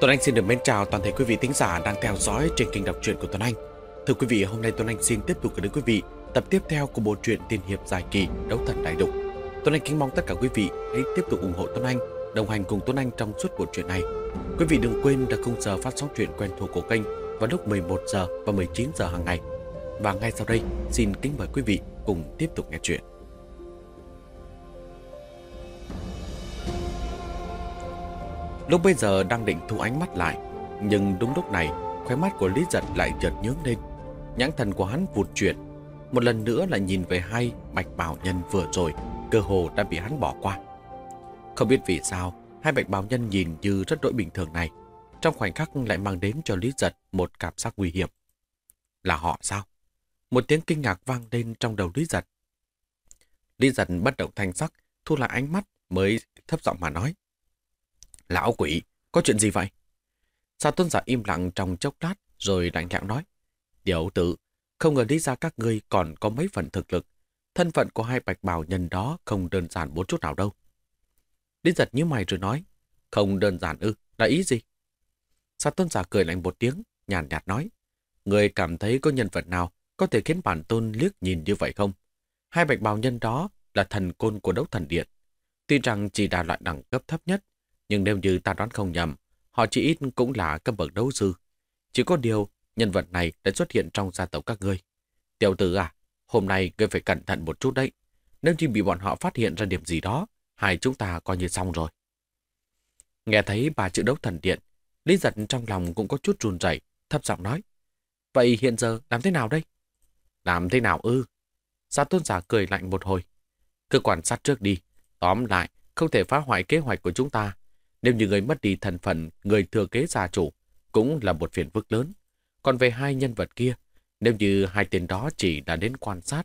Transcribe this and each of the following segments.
Tuấn Anh xin được mến chào toàn thể quý vị thính giả đang theo dõi trên kênh đọc truyện của Tuấn Anh. Thưa quý vị, hôm nay Tuấn Anh xin tiếp tục gửi đến quý vị tập tiếp theo của bộ truyện tiên hiệp dài kỳ Đấu Thần Đại Đục. Tuấn Anh kính mong tất cả quý vị hãy tiếp tục ủng hộ Tuấn Anh, đồng hành cùng Tuấn Anh trong suốt bộ truyện này. Quý vị đừng quên đặt khung giờ phát sóng truyện quen thuộc của kênh vào lúc 11 giờ và 19 giờ hàng ngày. Và ngay sau đây, xin kính mời quý vị cùng tiếp tục nghe truyện. Lúc bây giờ đang định thu ánh mắt lại, nhưng đúng lúc này, khóe mắt của Lý Giật lại chợt nhướng lên. Nhãn thần của hắn vụt chuyển, một lần nữa lại nhìn về hai bạch bảo nhân vừa rồi, cơ hồ đã bị hắn bỏ qua. Không biết vì sao, hai bạch bảo nhân nhìn như rất đổi bình thường này, trong khoảnh khắc lại mang đến cho Lý Giật một cảm giác nguy hiểm. Là họ sao? Một tiếng kinh ngạc vang lên trong đầu Lý Giật. Lý Giật bất động thanh sắc, thu lại ánh mắt mới thấp giọng mà nói. Lão quỷ, có chuyện gì vậy? Sa tôn giả im lặng trong chốc lát rồi lạnh lẽo nói. Tiểu tử, không ngờ lý ra các ngươi còn có mấy phần thực lực. Thân phận của hai bạch bào nhân đó không đơn giản bốn chút nào đâu. Lý giật như mày rồi nói. Không đơn giản ư, là ý gì? Sa tôn giả cười lạnh một tiếng, nhàn nhạt nói. Người cảm thấy có nhân vật nào có thể khiến bản tôn liếc nhìn như vậy không? Hai bạch bào nhân đó là thần côn của đấu thần điện. Tuy rằng chỉ là loại đẳng cấp thấp nhất, nhưng nếu như ta đoán không nhầm, họ chỉ ít cũng là cấp bậc đấu sư. Chỉ có điều, nhân vật này đã xuất hiện trong gia tộc các ngươi. Tiểu tử à, hôm nay ngươi phải cẩn thận một chút đấy. Nếu như bị bọn họ phát hiện ra điểm gì đó, hai chúng ta coi như xong rồi. Nghe thấy bà chữ đấu thần điện, Lý giật trong lòng cũng có chút run rẩy, thấp giọng nói. Vậy hiện giờ làm thế nào đây? Làm thế nào ư? Gia tôn giả cười lạnh một hồi. Cứ quan sát trước đi. Tóm lại, không thể phá hoại kế hoạch của chúng ta. Nếu như người mất đi thân phận người thừa kế gia chủ, cũng là một phiền phức lớn. Còn về hai nhân vật kia, nếu như hai tên đó chỉ là đến quan sát,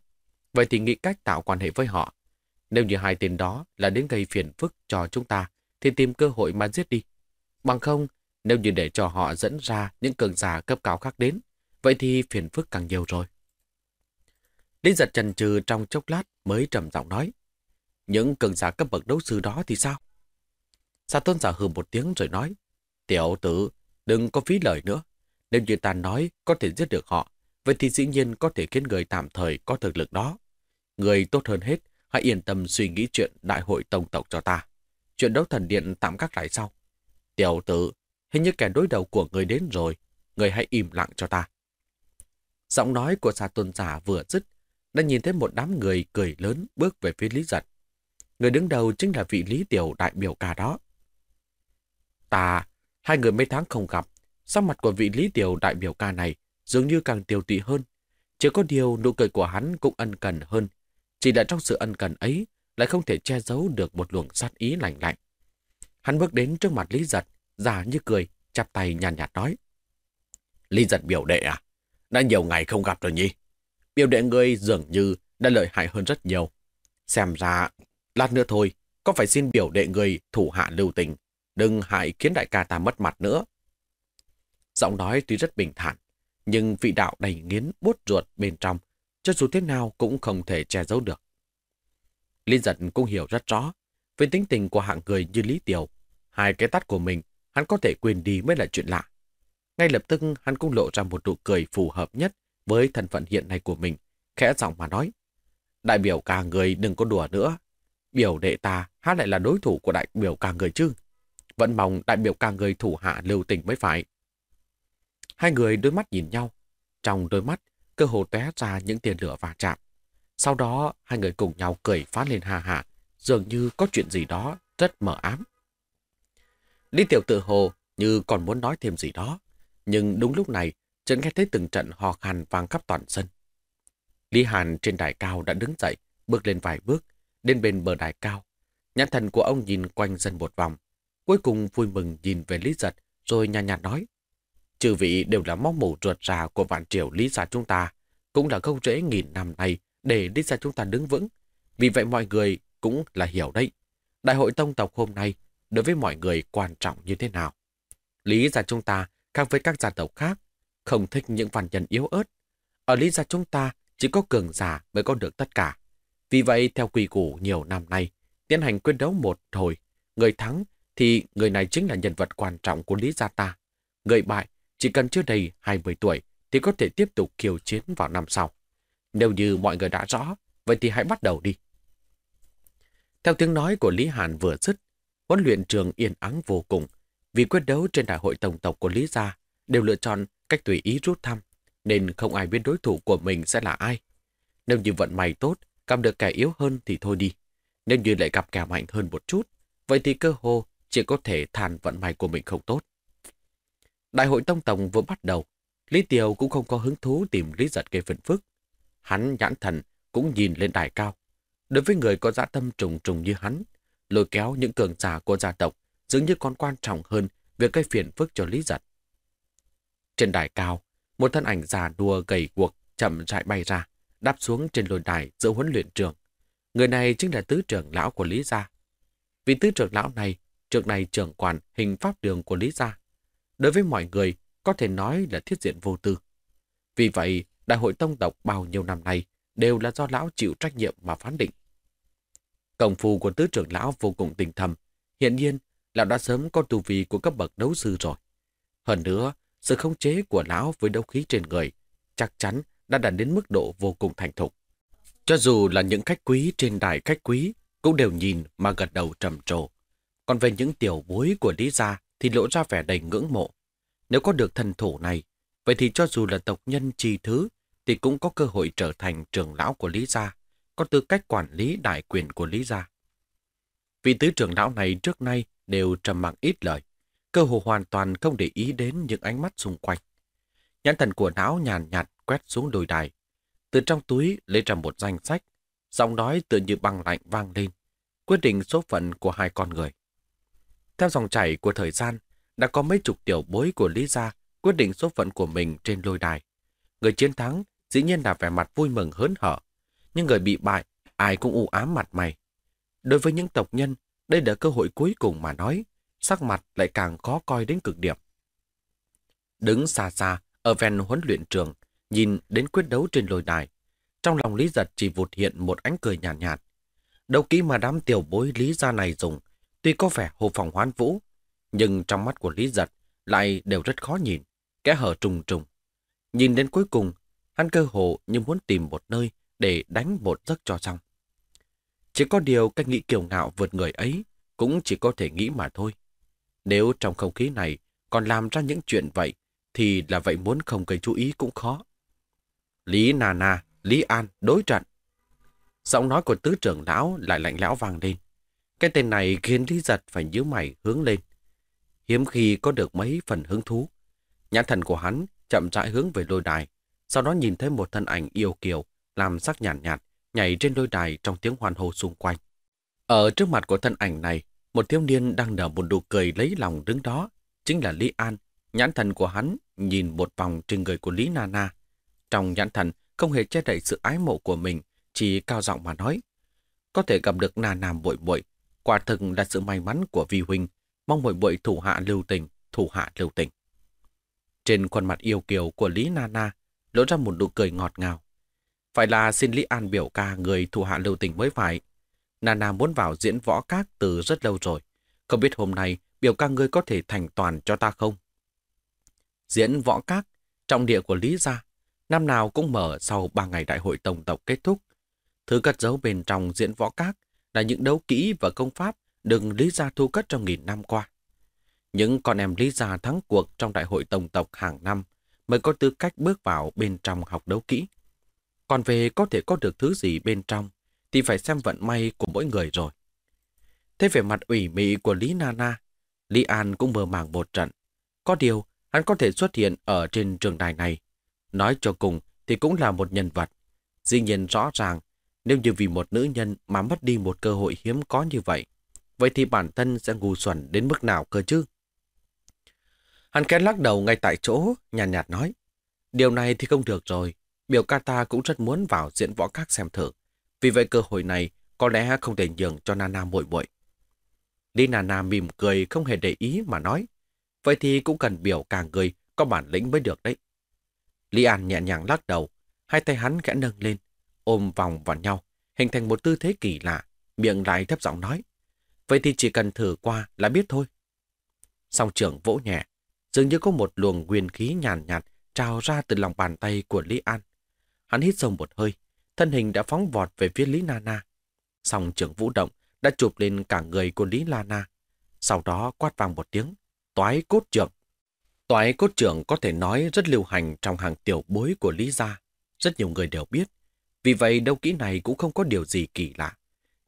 vậy thì nghĩ cách tạo quan hệ với họ. Nếu như hai tên đó là đến gây phiền phức cho chúng ta, thì tìm cơ hội mà giết đi. Bằng không, nếu như để cho họ dẫn ra những cường giả cấp cao khác đến, vậy thì phiền phức càng nhiều rồi. Lý giật trần trừ trong chốc lát mới trầm giọng nói. Những cường giả cấp bậc đấu sư đó thì sao? Sa tôn giả hừ một tiếng rồi nói, Tiểu tử, đừng có phí lời nữa. Nếu như ta nói có thể giết được họ, vậy thì dĩ nhiên có thể khiến người tạm thời có thực lực đó. Người tốt hơn hết, hãy yên tâm suy nghĩ chuyện đại hội tổng tộc cho ta. Chuyện đấu thần điện tạm các lại sau. Tiểu tử, hình như kẻ đối đầu của người đến rồi, người hãy im lặng cho ta. Giọng nói của sa tôn giả vừa dứt, đã nhìn thấy một đám người cười lớn bước về phía Lý Giật. Người đứng đầu chính là vị Lý Tiểu đại biểu cả đó. Ta, hai người mấy tháng không gặp, sắc mặt của vị Lý Tiểu đại biểu ca này dường như càng tiêu tụy hơn. Chỉ có điều nụ cười của hắn cũng ân cần hơn. Chỉ là trong sự ân cần ấy lại không thể che giấu được một luồng sát ý lạnh lạnh. Hắn bước đến trước mặt Lý Giật, già như cười, chắp tay nhàn nhạt, nhạt nói. Lý Giật biểu đệ à? Đã nhiều ngày không gặp rồi nhỉ? Biểu đệ ngươi dường như đã lợi hại hơn rất nhiều. Xem ra, lát nữa thôi, có phải xin biểu đệ người thủ hạ lưu tình, đừng hại khiến đại ca ta mất mặt nữa. Giọng nói tuy rất bình thản, nhưng vị đạo đầy nghiến bút ruột bên trong, cho dù thế nào cũng không thể che giấu được. Lý giật cũng hiểu rất rõ, về tính tình của hạng người như Lý Tiểu, hai cái tắt của mình hắn có thể quên đi mới là chuyện lạ. Ngay lập tức hắn cũng lộ ra một nụ cười phù hợp nhất với thân phận hiện nay của mình, khẽ giọng mà nói. Đại biểu ca người đừng có đùa nữa. Biểu đệ ta há lại là đối thủ của đại biểu ca người chứ. Vẫn mong đại biểu ca người thủ hạ lưu tình mới phải. Hai người đôi mắt nhìn nhau. Trong đôi mắt, cơ hồ tóe ra những tiền lửa va chạm. Sau đó, hai người cùng nhau cười phá lên hà hà, dường như có chuyện gì đó rất mờ ám. Lý Tiểu tự hồ như còn muốn nói thêm gì đó, nhưng đúng lúc này, chợt nghe thấy từng trận hò khan vang khắp toàn sân. Lý Hàn trên đài cao đã đứng dậy, bước lên vài bước, đến bên bờ đài cao. Nhãn thần của ông nhìn quanh dân một vòng, cuối cùng vui mừng nhìn về Lý Giật, rồi nhàn nhạt, nói. Chư vị đều là móc mủ ruột ra của vạn triều Lý gia chúng ta, cũng là gốc rễ nghìn năm nay để Lý gia chúng ta đứng vững. Vì vậy mọi người cũng là hiểu đấy. Đại hội tông tộc hôm nay đối với mọi người quan trọng như thế nào. Lý gia chúng ta khác với các gia tộc khác, không thích những văn nhân yếu ớt. Ở Lý gia chúng ta chỉ có cường giả mới có được tất cả. Vì vậy, theo quy củ nhiều năm nay, tiến hành quyết đấu một hồi, người thắng thì người này chính là nhân vật quan trọng của Lý Gia ta. Người bại chỉ cần chưa đầy 20 tuổi thì có thể tiếp tục kiều chiến vào năm sau. Nếu như mọi người đã rõ, vậy thì hãy bắt đầu đi. Theo tiếng nói của Lý Hàn vừa dứt, huấn luyện trường yên ắng vô cùng. Vì quyết đấu trên đại hội tổng tộc của Lý Gia đều lựa chọn cách tùy ý rút thăm, nên không ai biết đối thủ của mình sẽ là ai. Nếu như vận may tốt, gặp được kẻ yếu hơn thì thôi đi. Nếu như lại gặp kẻ mạnh hơn một chút, vậy thì cơ hồ chỉ có thể than vận may của mình không tốt. Đại hội Tông Tổng vừa bắt đầu, Lý Tiều cũng không có hứng thú tìm Lý Giật gây phiền phức. Hắn nhãn thần cũng nhìn lên đài cao. Đối với người có dạ tâm trùng trùng như hắn, lôi kéo những cường giả của gia tộc dường như còn quan trọng hơn việc gây phiền phức cho Lý Giật. Trên đài cao, một thân ảnh già đua gầy guộc chậm rãi bay ra, đáp xuống trên lôi đài giữa huấn luyện trường. Người này chính là tứ trưởng lão của Lý Gia. Vì tứ trưởng lão này, trước này trưởng quản hình pháp đường của Lý Gia. Đối với mọi người, có thể nói là thiết diện vô tư. Vì vậy, Đại hội Tông tộc bao nhiêu năm nay đều là do lão chịu trách nhiệm mà phán định. Công phu của tứ trưởng lão vô cùng tình thầm. Hiện nhiên, lão đã sớm có tu vi của cấp bậc đấu sư rồi. Hơn nữa, sự khống chế của lão với đấu khí trên người chắc chắn đã đạt đến mức độ vô cùng thành thục. Cho dù là những khách quý trên đài khách quý cũng đều nhìn mà gật đầu trầm trồ. Còn về những tiểu bối của Lý Gia thì lộ ra vẻ đầy ngưỡng mộ. Nếu có được thần thủ này, vậy thì cho dù là tộc nhân trì thứ thì cũng có cơ hội trở thành trưởng lão của Lý Gia, có tư cách quản lý đại quyền của Lý Gia. Vị tứ trưởng lão này trước nay đều trầm mặc ít lời, cơ hồ hoàn toàn không để ý đến những ánh mắt xung quanh. Nhãn thần của não nhàn nhạt quét xuống đồi đài. Từ trong túi lấy ra một danh sách, giọng nói tựa như băng lạnh vang lên, quyết định số phận của hai con người. Theo dòng chảy của thời gian, đã có mấy chục tiểu bối của Lý Gia quyết định số phận của mình trên lôi đài. Người chiến thắng dĩ nhiên là vẻ mặt vui mừng hớn hở, nhưng người bị bại ai cũng u ám mặt mày. Đối với những tộc nhân, đây là cơ hội cuối cùng mà nói, sắc mặt lại càng khó coi đến cực điểm. Đứng xa xa, ở ven huấn luyện trường, nhìn đến quyết đấu trên lôi đài, trong lòng Lý Giật chỉ vụt hiện một ánh cười nhàn nhạt, nhạt. Đâu kỹ mà đám tiểu bối Lý gia này dùng, tuy có vẻ hồ phòng hoán vũ, nhưng trong mắt của Lý Giật lại đều rất khó nhìn, kẽ hở trùng trùng. Nhìn đến cuối cùng, hắn cơ hồ như muốn tìm một nơi để đánh một giấc cho xong. Chỉ có điều cách nghĩ kiều ngạo vượt người ấy cũng chỉ có thể nghĩ mà thôi. Nếu trong không khí này còn làm ra những chuyện vậy, thì là vậy muốn không gây chú ý cũng khó. Lý Nà Nà, Lý An, đối trận. Giọng nói của tứ trưởng lão lại lạnh lẽo vang lên. Cái tên này khiến Lý Giật phải nhíu mày hướng lên. Hiếm khi có được mấy phần hứng thú. Nhãn thần của hắn chậm rãi hướng về lôi đài, sau đó nhìn thấy một thân ảnh yêu kiều, làm sắc nhàn nhạt, nhạt, nhảy trên lôi đài trong tiếng hoan hô xung quanh. Ở trước mặt của thân ảnh này, một thiếu niên đang nở một nụ cười lấy lòng đứng đó, chính là Lý An. Nhãn thần của hắn nhìn một vòng trên người của Lý Nana. Trong nhãn thần không hề che đậy sự ái mộ của mình, chỉ cao giọng mà nói. Có thể gặp được Nana bội bội, quả thực là sự may mắn của Vi Huynh, mong mỗi bội thủ hạ lưu tình, thủ hạ lưu tình. Trên khuôn mặt yêu kiều của Lý Nana lộ ra một nụ cười ngọt ngào. Phải là xin Lý An biểu ca người thủ hạ lưu tình mới phải. Nana muốn vào diễn võ các từ rất lâu rồi. Không biết hôm nay biểu ca ngươi có thể thành toàn cho ta không? Diễn võ các, trọng địa của Lý Gia, năm nào cũng mở sau ba ngày đại hội tổng tộc kết thúc. Thứ cất giấu bên trong diễn võ các là những đấu kỹ và công pháp đừng Lý Gia thu cất trong nghìn năm qua. Những con em Lý Gia thắng cuộc trong đại hội tổng tộc hàng năm mới có tư cách bước vào bên trong học đấu kỹ. Còn về có thể có được thứ gì bên trong thì phải xem vận may của mỗi người rồi. Thế về mặt ủy mị của Lý Nana, Lý An cũng mơ màng một trận. Có điều, hắn có thể xuất hiện ở trên trường đài này. Nói cho cùng thì cũng là một nhân vật. Dĩ nhiên rõ ràng, nếu như vì một nữ nhân mà mất đi một cơ hội hiếm có như vậy, vậy thì bản thân sẽ ngu xuẩn đến mức nào cơ chứ? Hắn khẽ lắc đầu ngay tại chỗ, nhàn nhạt, nhạt nói. Điều này thì không được rồi. Biểu ca ta cũng rất muốn vào diễn võ các xem thử. Vì vậy cơ hội này có lẽ không thể nhường cho Nana muội muội. Lý Nana mỉm cười không hề để ý mà nói. Vậy thì cũng cần biểu cả người có bản lĩnh mới được đấy. Lý An nhẹ nhàng lắc đầu, hai tay hắn khẽ nâng lên, ôm vòng vào nhau, hình thành một tư thế kỳ lạ, miệng lại thấp giọng nói. vậy thì chỉ cần thử qua là biết thôi. Song trưởng vỗ nhẹ, dường như có một luồng nguyên khí nhàn nhạt, nhạt trào ra từ lòng bàn tay của Lý An. Hắn hít sâu một hơi, thân hình đã phóng vọt về phía Lý Nana. Song trưởng vũ động đã chụp lên cả người của Lý Lana. Sau đó quát vang một tiếng, toái cốt trưởng. Toái cốt trưởng có thể nói rất lưu hành trong hàng tiểu bối của Lý Gia. Rất nhiều người đều biết. Vì vậy đấu kỹ này cũng không có điều gì kỳ lạ.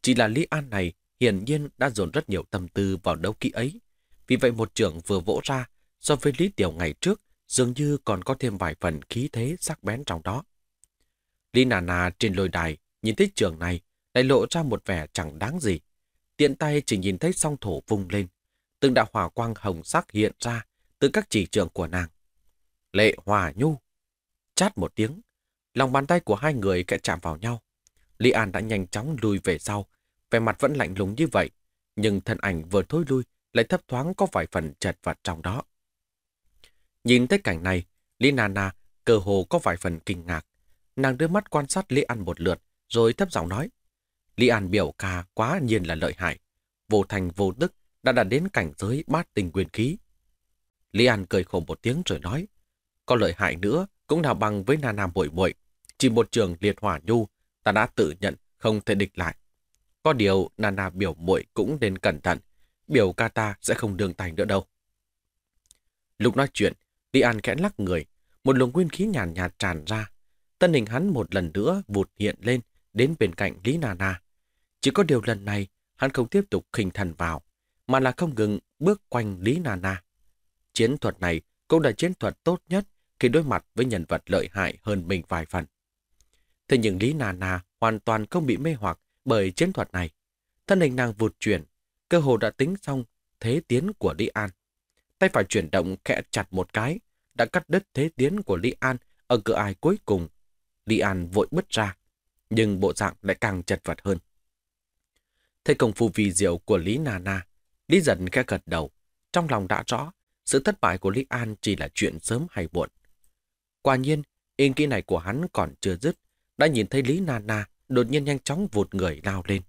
Chỉ là Lý An này hiển nhiên đã dồn rất nhiều tâm tư vào đấu kỹ ấy. Vì vậy một trưởng vừa vỗ ra so với Lý Tiểu ngày trước dường như còn có thêm vài phần khí thế sắc bén trong đó. Lý Nà Nà trên lôi đài nhìn thấy trường này lại lộ ra một vẻ chẳng đáng gì. Tiện tay chỉ nhìn thấy song thổ vung lên. Từng đạo hỏa quang hồng sắc hiện ra từ các chỉ trường của nàng. Lệ Hòa Nhu. Chát một tiếng, lòng bàn tay của hai người kẽ chạm vào nhau. Lý An đã nhanh chóng lùi về sau, vẻ mặt vẫn lạnh lùng như vậy, nhưng thân ảnh vừa thối lui lại thấp thoáng có vài phần chật vật trong đó. Nhìn thấy cảnh này, Lý Nana cơ hồ có vài phần kinh ngạc. Nàng đưa mắt quan sát Lý An một lượt, rồi thấp giọng nói. Lý An biểu ca quá nhiên là lợi hại. Vô thành vô đức đã đạt đến cảnh giới bát tình quyền khí. Lý An cười khổ một tiếng rồi nói. Có lợi hại nữa cũng nào bằng với Nana bội bội. Chỉ một trường liệt hỏa nhu, ta đã tự nhận không thể địch lại. Có điều Nana biểu muội cũng nên cẩn thận. Biểu ca ta sẽ không đường tay nữa đâu. Lúc nói chuyện, Lý An khẽ lắc người, một luồng nguyên khí nhàn nhạt, nhạt tràn ra. Tân hình hắn một lần nữa vụt hiện lên đến bên cạnh Lý Nana. Chỉ có điều lần này, hắn không tiếp tục khinh thần vào, mà là không ngừng bước quanh Lý Nana. Chiến thuật này cũng là chiến thuật tốt nhất khi đối mặt với nhân vật lợi hại hơn mình vài phần. Thế nhưng Lý Nana hoàn toàn không bị mê hoặc bởi chiến thuật này. Thân hình nàng vụt chuyển, cơ hồ đã tính xong thế tiến của Lý An. Tay phải chuyển động khẽ chặt một cái, đã cắt đứt thế tiến của Lý An ở cửa ai cuối cùng. Lý An vội bứt ra, nhưng bộ dạng lại càng chật vật hơn. Thấy công phu vì diệu của Lý Nana, Lý giận khẽ gật đầu, trong lòng đã rõ sự thất bại của Lý An chỉ là chuyện sớm hay muộn. Quả nhiên, yên kỹ này của hắn còn chưa dứt, đã nhìn thấy Lý Nana đột nhiên nhanh chóng vụt người lao lên.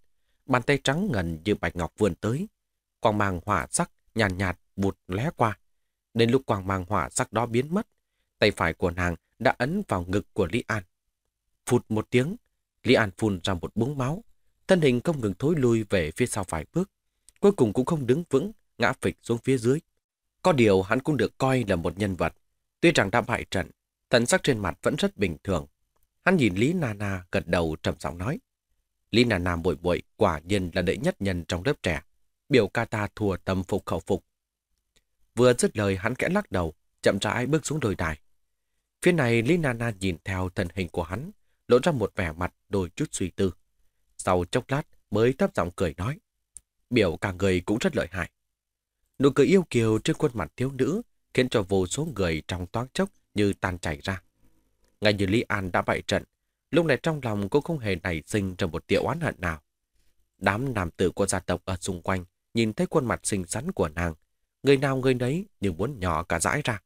Bàn tay trắng ngần như bạch ngọc vươn tới. Quang mang hỏa sắc nhàn nhạt, nhạt vụt lé qua. Đến lúc quang mang hỏa sắc đó biến mất, tay phải của nàng đã ấn vào ngực của Lý An. Phụt một tiếng, Lý An phun ra một búng máu. Thân hình không ngừng thối lui về phía sau vài bước. Cuối cùng cũng không đứng vững, ngã phịch xuống phía dưới. Có điều hắn cũng được coi là một nhân vật. Tuy rằng đã bại trận, thần sắc trên mặt vẫn rất bình thường. Hắn nhìn Lý Nana gật đầu trầm giọng nói. Lý Nana bội bội quả nhiên là đệ nhất nhân trong lớp trẻ. Biểu ca ta thua tâm phục khẩu phục. Vừa dứt lời hắn kẽ lắc đầu, chậm rãi bước xuống đồi đài. Phía này Lý Nana nhìn theo thân hình của hắn, lộ ra một vẻ mặt đôi chút suy tư. Sau chốc lát mới thấp giọng cười nói. Biểu ca người cũng rất lợi hại. Nụ cười yêu kiều trên khuôn mặt thiếu nữ khiến cho vô số người trong toán chốc như tan chảy ra. Ngay như Lý An đã bại trận, lúc này trong lòng cô không hề nảy sinh ra một tiểu oán hận nào. Đám nam tử của gia tộc ở xung quanh nhìn thấy khuôn mặt xinh xắn của nàng, người nào người nấy như muốn nhỏ cả dãi ra.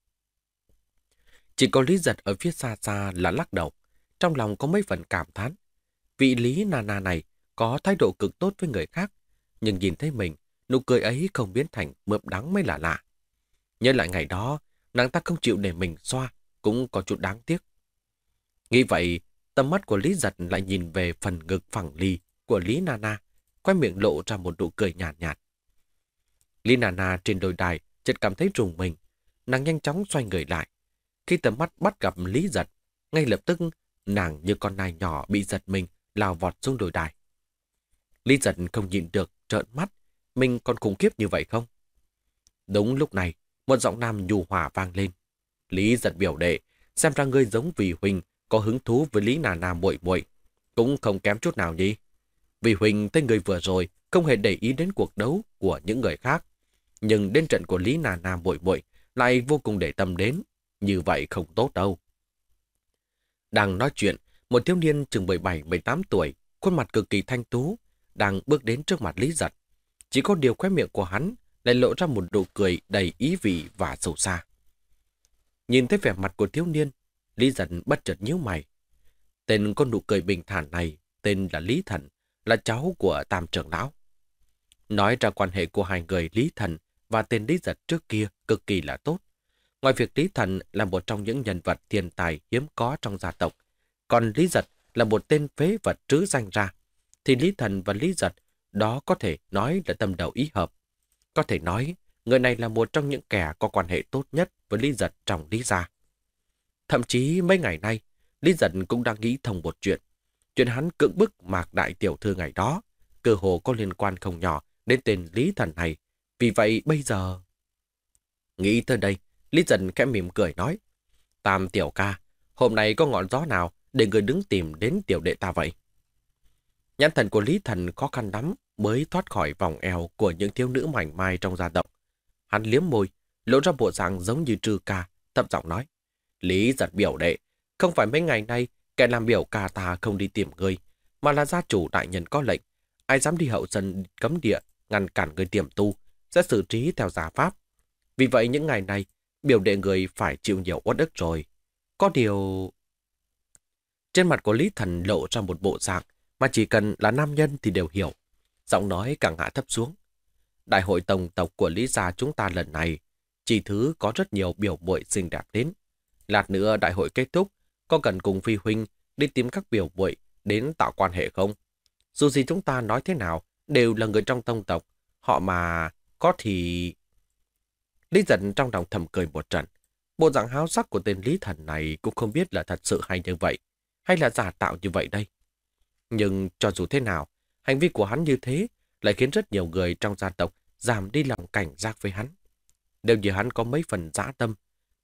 Chỉ có Lý Giật ở phía xa xa là lắc đầu, trong lòng có mấy phần cảm thán. Vị Lý Nana này có thái độ cực tốt với người khác, nhưng nhìn thấy mình, nụ cười ấy không biến thành mượm đắng mới là lạ. Nhớ lại ngày đó, nàng ta không chịu để mình xoa, cũng có chút đáng tiếc. Nghĩ vậy, tầm mắt của Lý Giật lại nhìn về phần ngực phẳng lì của Lý Nana, quay miệng lộ ra một nụ cười nhạt nhạt. Lý Nana trên đồi đài chợt cảm thấy rùng mình, nàng nhanh chóng xoay người lại. Khi tầm mắt bắt gặp Lý Giật, ngay lập tức nàng như con nai nhỏ bị giật mình lao vọt xuống đồi đài. Lý Giật không nhịn được, trợn mắt, mình còn khủng khiếp như vậy không? Đúng lúc này, một giọng nam nhu hòa vang lên. Lý Giật biểu đệ, xem ra ngươi giống vì Huỳnh có hứng thú với Lý Nà Nà muội muội cũng không kém chút nào nhỉ. Vì Huỳnh thấy người vừa rồi không hề để ý đến cuộc đấu của những người khác, nhưng đến trận của Lý Nà Nà muội muội lại vô cùng để tâm đến, như vậy không tốt đâu. Đang nói chuyện, một thiếu niên chừng 17-18 tuổi, khuôn mặt cực kỳ thanh tú, đang bước đến trước mặt Lý Giật. Chỉ có điều khóe miệng của hắn lại lộ ra một nụ cười đầy ý vị và sâu xa. Nhìn thấy vẻ mặt của thiếu niên, Lý Dân bất chợt nhíu mày. Tên con nụ cười bình thản này tên là Lý Thần, là cháu của Tam trưởng lão. Nói ra quan hệ của hai người Lý Thần và tên Lý Giật trước kia cực kỳ là tốt. Ngoài việc Lý Thần là một trong những nhân vật thiên tài hiếm có trong gia tộc, còn Lý Giật là một tên phế vật trứ danh ra, thì Lý Thần và Lý Giật đó có thể nói là tâm đầu ý hợp. Có thể nói, người này là một trong những kẻ có quan hệ tốt nhất với Lý Giật trong Lý Gia. Thậm chí mấy ngày nay, Lý Dân cũng đang nghĩ thông một chuyện. Chuyện hắn cưỡng bức mạc đại tiểu thư ngày đó, cơ hồ có liên quan không nhỏ đến tên Lý Thần này. Vì vậy bây giờ... Nghĩ tới đây, Lý Dân khẽ mỉm cười nói. Tam tiểu ca, hôm nay có ngọn gió nào để người đứng tìm đến tiểu đệ ta vậy? Nhãn thần của Lý Thần khó khăn lắm mới thoát khỏi vòng eo của những thiếu nữ mảnh mai trong gia tộc. Hắn liếm môi, lộ ra bộ dạng giống như trư ca, thấp giọng nói. Lý giật biểu đệ, không phải mấy ngày nay kẻ làm biểu ca ta không đi tìm ngươi, mà là gia chủ đại nhân có lệnh. Ai dám đi hậu sân cấm địa, ngăn cản người tiềm tu, sẽ xử trí theo giả pháp. Vì vậy những ngày này, biểu đệ người phải chịu nhiều uất ức rồi. Có điều... Trên mặt của Lý Thần lộ ra một bộ dạng mà chỉ cần là nam nhân thì đều hiểu. Giọng nói càng hạ thấp xuống. Đại hội tổng tộc của Lý Gia chúng ta lần này, chỉ thứ có rất nhiều biểu muội xinh đẹp đến. Lát nữa đại hội kết thúc, có cần cùng Phi Huynh đi tìm các biểu muội đến tạo quan hệ không? Dù gì chúng ta nói thế nào, đều là người trong tông tộc. Họ mà có thì... Lý giận trong lòng thầm cười một trận. Bộ dạng háo sắc của tên Lý Thần này cũng không biết là thật sự hay như vậy, hay là giả tạo như vậy đây. Nhưng cho dù thế nào, hành vi của hắn như thế lại khiến rất nhiều người trong gia tộc giảm đi lòng cảnh giác với hắn. Nếu như hắn có mấy phần dã tâm,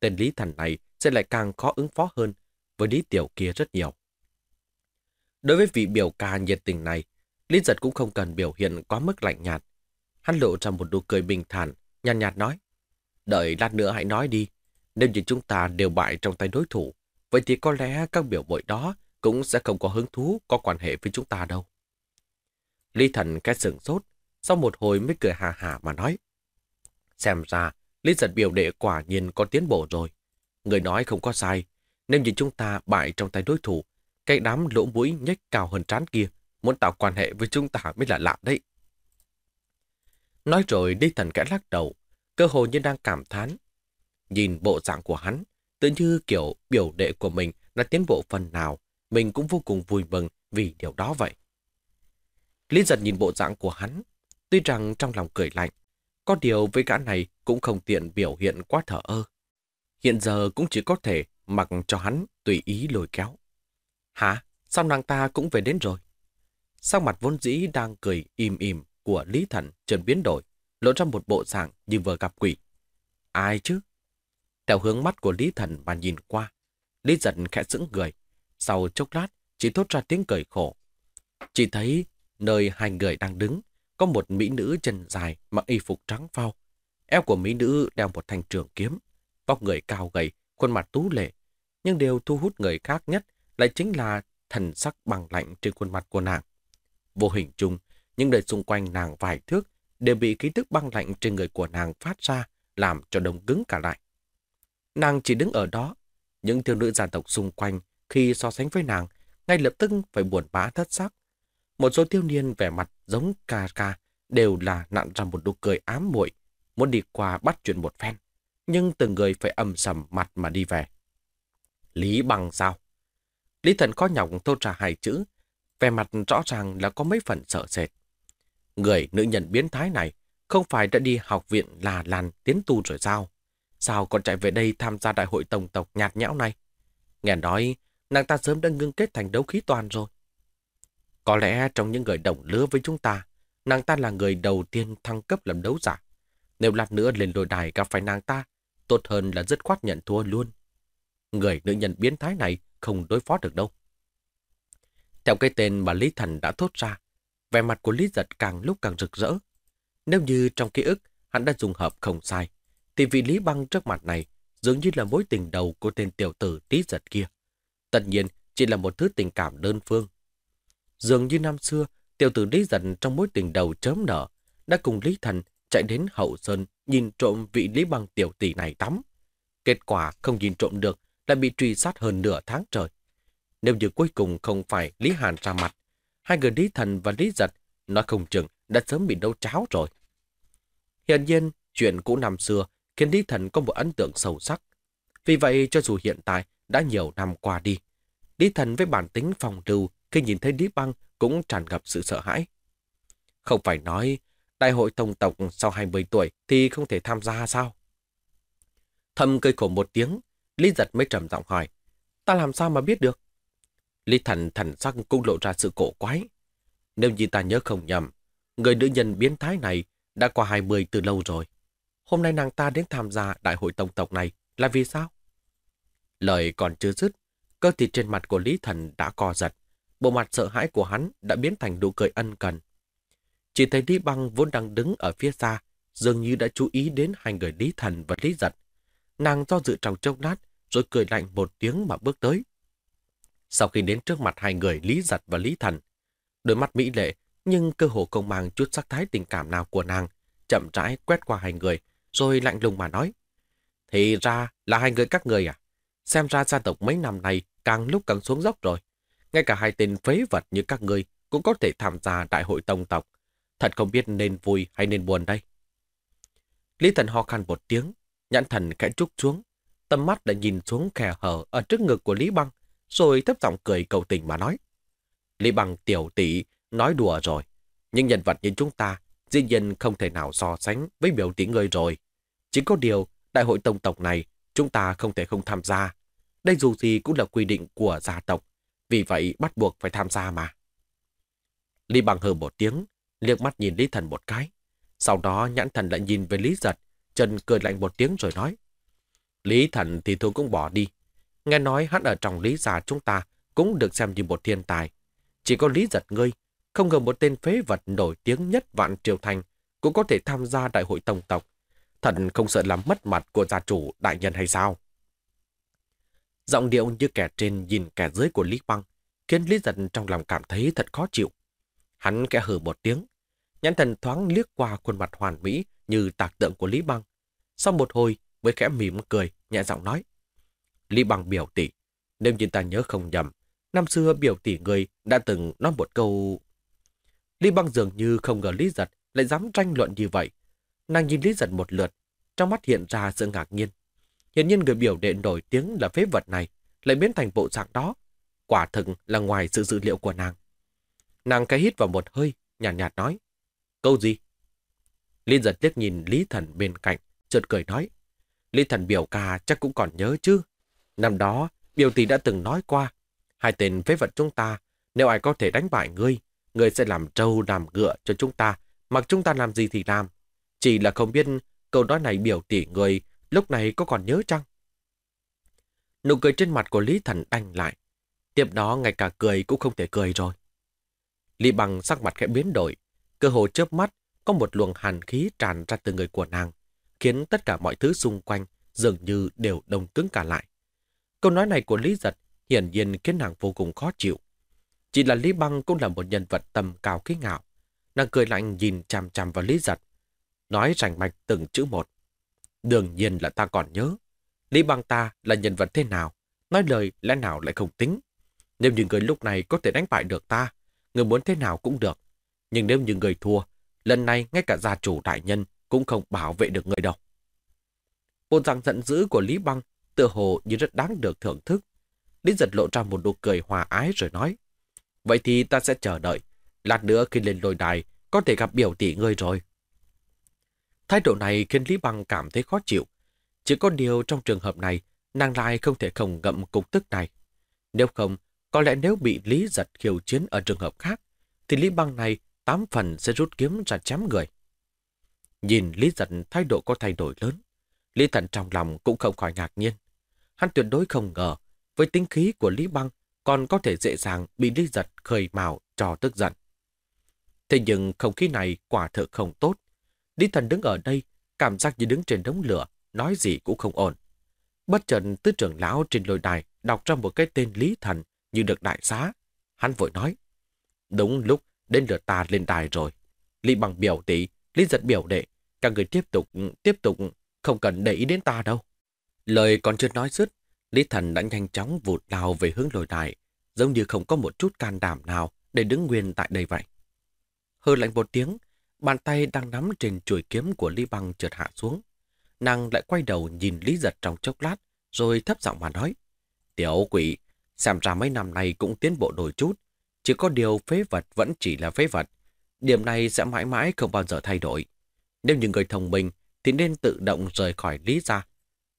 tên Lý Thần này sẽ lại càng khó ứng phó hơn với Lý Tiểu kia rất nhiều. Đối với vị biểu ca nhiệt tình này, Lý Giật cũng không cần biểu hiện quá mức lạnh nhạt. Hắn lộ ra một nụ cười bình thản, nhàn nhạt, nhạt nói. Đợi lát nữa hãy nói đi, nếu như chúng ta đều bại trong tay đối thủ, vậy thì có lẽ các biểu bội đó cũng sẽ không có hứng thú có quan hệ với chúng ta đâu. Lý Thần cái sừng sốt, sau một hồi mới cười hà hà mà nói. Xem ra, Lý giật biểu đệ quả nhiên có tiến bộ rồi. Người nói không có sai, nếu như chúng ta bại trong tay đối thủ, cái đám lỗ mũi nhếch cao hơn trán kia, muốn tạo quan hệ với chúng ta mới là lạ đấy. Nói rồi đi Thần kẽ lắc đầu, cơ hồ như đang cảm thán. Nhìn bộ dạng của hắn, tự như kiểu biểu đệ của mình đã tiến bộ phần nào, mình cũng vô cùng vui mừng vì điều đó vậy. Lý giật nhìn bộ dạng của hắn, tuy rằng trong lòng cười lạnh, có điều với gã này cũng không tiện biểu hiện quá thở ơ. Hiện giờ cũng chỉ có thể mặc cho hắn tùy ý lôi kéo. Hả? Sao nàng ta cũng về đến rồi? Sau mặt vốn dĩ đang cười im im của Lý Thần trần biến đổi, lộ ra một bộ dạng như vừa gặp quỷ. Ai chứ? Theo hướng mắt của Lý Thần mà nhìn qua, Lý giận khẽ sững người. Sau chốc lát, chỉ thốt ra tiếng cười khổ. Chỉ thấy nơi hai người đang đứng, có một mỹ nữ chân dài mặc y phục trắng phao. Eo của mỹ nữ đeo một thanh trường kiếm, vóc người cao gầy, khuôn mặt tú lệ. Nhưng điều thu hút người khác nhất lại chính là thần sắc bằng lạnh trên khuôn mặt của nàng. Vô hình chung, những nơi xung quanh nàng vài thước đều bị khí tức băng lạnh trên người của nàng phát ra, làm cho đông cứng cả lại. Nàng chỉ đứng ở đó, những thiếu nữ gia tộc xung quanh khi so sánh với nàng, ngay lập tức phải buồn bã thất sắc. Một số thiếu niên vẻ mặt giống ca ca đều là nặn ra một nụ cười ám muội muốn đi qua bắt chuyện một phen. Nhưng từng người phải âm sầm mặt mà đi về. Lý bằng sao? Lý thần có nhọc thốt ra hai chữ, vẻ mặt rõ ràng là có mấy phần sợ sệt. Người nữ nhân biến thái này không phải đã đi học viện là làn tiến tu rồi sao? Sao còn chạy về đây tham gia đại hội tổng tộc nhạt nhẽo này? Nghe nói, nàng ta sớm đã ngưng kết thành đấu khí toàn rồi. Có lẽ trong những người đồng lứa với chúng ta, nàng ta là người đầu tiên thăng cấp làm đấu giả. Nếu lát nữa lên lôi đài gặp phải nàng ta, tốt hơn là dứt khoát nhận thua luôn. Người nữ nhân biến thái này không đối phó được đâu. Theo cái tên mà Lý Thần đã thốt ra, vẻ mặt của Lý Giật càng lúc càng rực rỡ. Nếu như trong ký ức hắn đã dùng hợp không sai, thì vị Lý Băng trước mặt này dường như là mối tình đầu của tên tiểu tử Lý Giật kia. Tất nhiên, chỉ là một thứ tình cảm đơn phương. Dường như năm xưa, tiểu tử Lý Giật trong mối tình đầu chớm nở, đã cùng Lý Thần chạy đến hậu sơn nhìn trộm vị Lý Băng tiểu tỷ này tắm. Kết quả không nhìn trộm được lại bị truy sát hơn nửa tháng trời. Nếu như cuối cùng không phải Lý Hàn ra mặt, hai người Lý Thần và Lý Giật nói không chừng đã sớm bị nấu cháo rồi. Hiện nhiên, chuyện cũ năm xưa khiến Lý Thần có một ấn tượng sâu sắc. Vì vậy, cho dù hiện tại đã nhiều năm qua đi, Lý Thần với bản tính phòng lưu khi nhìn thấy Lý Băng cũng tràn ngập sự sợ hãi. Không phải nói đại hội tổng tộc sau 20 tuổi thì không thể tham gia sao? Thầm cười khổ một tiếng, Lý giật mới trầm giọng hỏi. Ta làm sao mà biết được? Lý thần thần sắc cũng lộ ra sự cổ quái. Nếu như ta nhớ không nhầm, người nữ nhân biến thái này đã qua 20 từ lâu rồi. Hôm nay nàng ta đến tham gia đại hội tổng tộc này là vì sao? Lời còn chưa dứt, cơ thịt trên mặt của Lý Thần đã co giật. Bộ mặt sợ hãi của hắn đã biến thành nụ cười ân cần. Chỉ thấy Lý Băng vốn đang đứng ở phía xa, dường như đã chú ý đến hai người Lý Thần và Lý Giật. Nàng do dự trong chốc lát, rồi cười lạnh một tiếng mà bước tới. Sau khi đến trước mặt hai người Lý Giật và Lý Thần, đôi mắt mỹ lệ nhưng cơ hồ không mang chút sắc thái tình cảm nào của nàng, chậm rãi quét qua hai người, rồi lạnh lùng mà nói. Thì ra là hai người các người à? Xem ra gia tộc mấy năm nay càng lúc càng xuống dốc rồi. Ngay cả hai tên phế vật như các người cũng có thể tham gia đại hội tông tộc. Thật không biết nên vui hay nên buồn đây. Lý thần ho khan một tiếng, nhãn thần khẽ trúc xuống. Tâm mắt đã nhìn xuống khe hở ở trước ngực của Lý Băng, rồi thấp giọng cười cầu tình mà nói. Lý Băng tiểu tỷ nói đùa rồi. Nhưng nhân vật như chúng ta dĩ nhiên không thể nào so sánh với biểu tỷ người rồi. Chỉ có điều, đại hội tông tộc này chúng ta không thể không tham gia. Đây dù gì cũng là quy định của gia tộc, vì vậy bắt buộc phải tham gia mà. Lý Bằng hừ một tiếng, liếc mắt nhìn Lý Thần một cái. Sau đó nhãn thần lại nhìn về Lý Giật, chân cười lạnh một tiếng rồi nói. Lý Thần thì thôi cũng bỏ đi. Nghe nói hắn ở trong Lý gia chúng ta cũng được xem như một thiên tài. Chỉ có Lý Giật ngươi, không ngờ một tên phế vật nổi tiếng nhất vạn triều thành cũng có thể tham gia đại hội tổng tộc. Thần không sợ làm mất mặt của gia chủ đại nhân hay sao? Giọng điệu như kẻ trên nhìn kẻ dưới của Lý Băng, khiến Lý Giật trong lòng cảm thấy thật khó chịu. Hắn kẽ hừ một tiếng, nhãn thần thoáng liếc qua khuôn mặt hoàn mỹ như tạc tượng của Lý Băng. Sau một hồi, với khẽ mỉm cười, nhẹ giọng nói. Lý Băng biểu tỷ, nếu như ta nhớ không nhầm, năm xưa biểu tỷ người đã từng nói một câu... Lý Băng dường như không ngờ Lý Giật lại dám tranh luận như vậy. Nàng nhìn Lý Giật một lượt, trong mắt hiện ra sự ngạc nhiên. Hiện nhiên người biểu đệ nổi tiếng là phế vật này lại biến thành bộ dạng đó. Quả thực là ngoài sự dự liệu của nàng. Nàng cái hít vào một hơi, nhàn nhạt, nhạt nói. Câu gì? Liên giật liếc nhìn Lý Thần bên cạnh, chợt cười nói. Lý Thần biểu ca chắc cũng còn nhớ chứ. Năm đó, biểu tỷ đã từng nói qua. Hai tên phế vật chúng ta, nếu ai có thể đánh bại ngươi, ngươi sẽ làm trâu làm ngựa cho chúng ta, mặc chúng ta làm gì thì làm. Chỉ là không biết câu nói này biểu tỷ người lúc này có còn nhớ chăng? Nụ cười trên mặt của Lý Thần đanh lại. Tiếp đó ngay cả cười cũng không thể cười rồi. Lý Bằng sắc mặt khẽ biến đổi. Cơ hồ chớp mắt, có một luồng hàn khí tràn ra từ người của nàng, khiến tất cả mọi thứ xung quanh dường như đều đông cứng cả lại. Câu nói này của Lý Giật hiển nhiên khiến nàng vô cùng khó chịu. Chỉ là Lý Băng cũng là một nhân vật tầm cao khí ngạo. Nàng cười lạnh nhìn chằm chằm vào Lý Giật, nói rành mạch từng chữ một. Đương nhiên là ta còn nhớ. Lý Băng ta là nhân vật thế nào? Nói lời lẽ nào lại không tính? Nếu như người lúc này có thể đánh bại được ta, người muốn thế nào cũng được. Nhưng nếu như người thua, lần này ngay cả gia chủ đại nhân cũng không bảo vệ được người đâu. Bộ dạng giận dữ của Lý Băng tựa hồ như rất đáng được thưởng thức. Lý giật lộ ra một nụ cười hòa ái rồi nói. Vậy thì ta sẽ chờ đợi. Lát nữa khi lên lôi đài, có thể gặp biểu tỷ ngươi rồi. Thái độ này khiến Lý Băng cảm thấy khó chịu. Chỉ có điều trong trường hợp này, nàng lại không thể không ngậm cục tức này. Nếu không, có lẽ nếu bị Lý giật khiêu chiến ở trường hợp khác, thì Lý Băng này tám phần sẽ rút kiếm ra chém người. Nhìn Lý giật thái độ có thay đổi lớn, Lý Thần trong lòng cũng không khỏi ngạc nhiên. Hắn tuyệt đối không ngờ, với tính khí của Lý Băng còn có thể dễ dàng bị Lý giật khơi mào cho tức giận. Thế nhưng không khí này quả thực không tốt. Lý Thần đứng ở đây, cảm giác như đứng trên đống lửa, nói gì cũng không ổn. Bất chợt tứ trưởng lão trên lôi đài đọc ra một cái tên Lý Thần như được đại xá. Hắn vội nói, đúng lúc đến lượt ta lên đài rồi. Lý bằng biểu tỷ, Lý giật biểu đệ, các người tiếp tục, tiếp tục, không cần để ý đến ta đâu. Lời còn chưa nói dứt, Lý Thần đã nhanh chóng vụt lao về hướng lồi đài, giống như không có một chút can đảm nào để đứng nguyên tại đây vậy. Hơ lạnh một tiếng, Bàn tay đang nắm trên chuôi kiếm của Lý Băng trượt hạ xuống. Nàng lại quay đầu nhìn Lý Giật trong chốc lát, rồi thấp giọng mà nói. Tiểu quỷ, xem ra mấy năm nay cũng tiến bộ đôi chút. Chỉ có điều phế vật vẫn chỉ là phế vật. Điểm này sẽ mãi mãi không bao giờ thay đổi. Nếu như người thông minh thì nên tự động rời khỏi Lý Gia.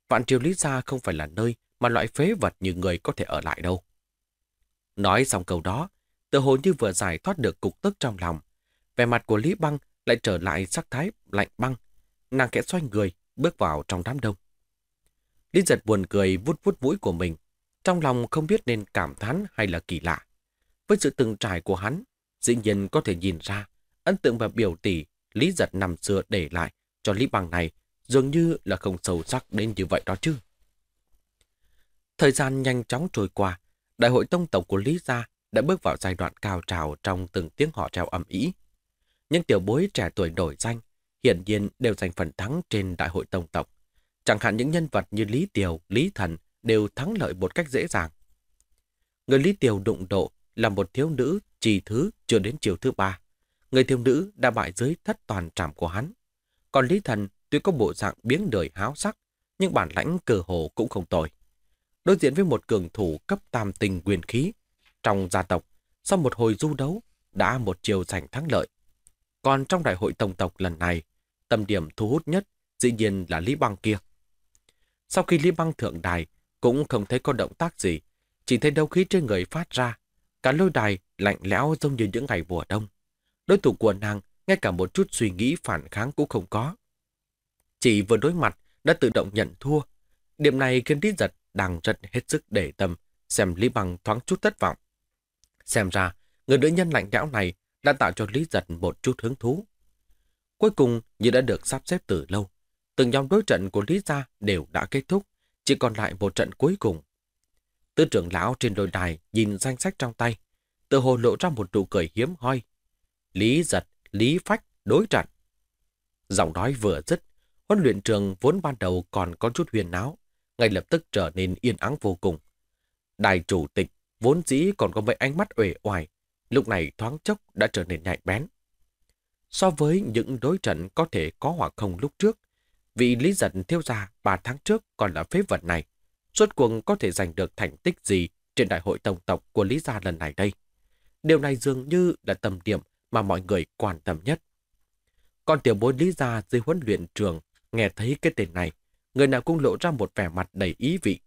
Vạn triều Lý Gia không phải là nơi mà loại phế vật như người có thể ở lại đâu. Nói xong câu đó, tự hồ như vừa giải thoát được cục tức trong lòng. Về mặt của Lý Băng lại trở lại sắc thái lạnh băng. Nàng kẽ xoay người, bước vào trong đám đông. Lý giật buồn cười vút vút mũi của mình. Trong lòng không biết nên cảm thán hay là kỳ lạ. Với sự từng trải của hắn, dĩ nhiên có thể nhìn ra ấn tượng và biểu tỷ Lý giật năm xưa để lại cho Lý bằng này dường như là không sâu sắc đến như vậy đó chứ. Thời gian nhanh chóng trôi qua, đại hội tông tộc của Lý Gia đã bước vào giai đoạn cao trào trong từng tiếng họ treo âm ý. Những tiểu bối trẻ tuổi nổi danh hiển nhiên đều giành phần thắng trên đại hội tông tộc. Chẳng hạn những nhân vật như Lý Tiều, Lý Thần đều thắng lợi một cách dễ dàng. Người Lý Tiều đụng độ là một thiếu nữ trì thứ chưa đến chiều thứ ba. Người thiếu nữ đã bại dưới thất toàn trảm của hắn. Còn Lý Thần tuy có bộ dạng biếng đời háo sắc, nhưng bản lãnh cờ hồ cũng không tồi. Đối diện với một cường thủ cấp tam tình quyền khí, trong gia tộc, sau một hồi du đấu, đã một chiều giành thắng lợi. Còn trong đại hội tổng tộc lần này, tâm điểm thu hút nhất dĩ nhiên là Lý Băng kia. Sau khi Lý Băng thượng đài, cũng không thấy có động tác gì, chỉ thấy đấu khí trên người phát ra. Cả lôi đài lạnh lẽo giống như những ngày mùa đông. Đối thủ của nàng, ngay cả một chút suy nghĩ phản kháng cũng không có. Chỉ vừa đối mặt đã tự động nhận thua. Điểm này khiến Lý Giật đang rất hết sức để tâm, xem Lý Băng thoáng chút thất vọng. Xem ra, người nữ nhân lạnh lẽo này đã tạo cho Lý Giật một chút hứng thú. Cuối cùng, như đã được sắp xếp từ lâu, từng nhóm đối trận của Lý Gia đều đã kết thúc, chỉ còn lại một trận cuối cùng. Tư trưởng lão trên đồi đài nhìn danh sách trong tay, tự hồ lộ ra một nụ cười hiếm hoi. Lý giật, Lý phách, đối trận. Giọng nói vừa dứt, huấn luyện trường vốn ban đầu còn có chút huyền náo, ngay lập tức trở nên yên ắng vô cùng. Đài chủ tịch vốn dĩ còn có mấy ánh mắt uể oải, lúc này thoáng chốc đã trở nên nhạy bén. So với những đối trận có thể có hoặc không lúc trước, vị lý giật thiêu gia 3 tháng trước còn là phế vật này, suốt cuộc có thể giành được thành tích gì trên đại hội tổng tộc của Lý gia lần này đây. Điều này dường như là tầm điểm mà mọi người quan tâm nhất. Còn tiểu bối Lý gia dưới huấn luyện trường nghe thấy cái tên này, người nào cũng lộ ra một vẻ mặt đầy ý vị.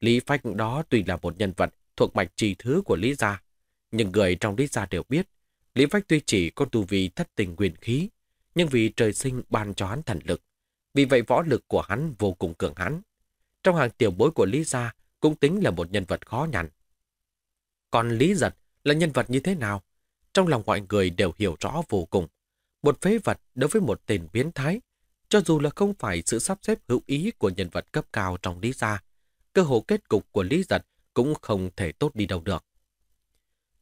Lý Phách đó tuy là một nhân vật thuộc mạch trì thứ của Lý gia, nhưng người trong Lý gia đều biết Lý Phách tuy chỉ có tu vi thất tình quyền khí, nhưng vì trời sinh ban cho hắn thần lực. Vì vậy võ lực của hắn vô cùng cường hãn. Trong hàng tiểu bối của Lý Gia cũng tính là một nhân vật khó nhằn. Còn Lý Giật là nhân vật như thế nào? Trong lòng mọi người đều hiểu rõ vô cùng. Một phế vật đối với một tên biến thái, cho dù là không phải sự sắp xếp hữu ý của nhân vật cấp cao trong Lý Gia, cơ hội kết cục của Lý Giật cũng không thể tốt đi đâu được.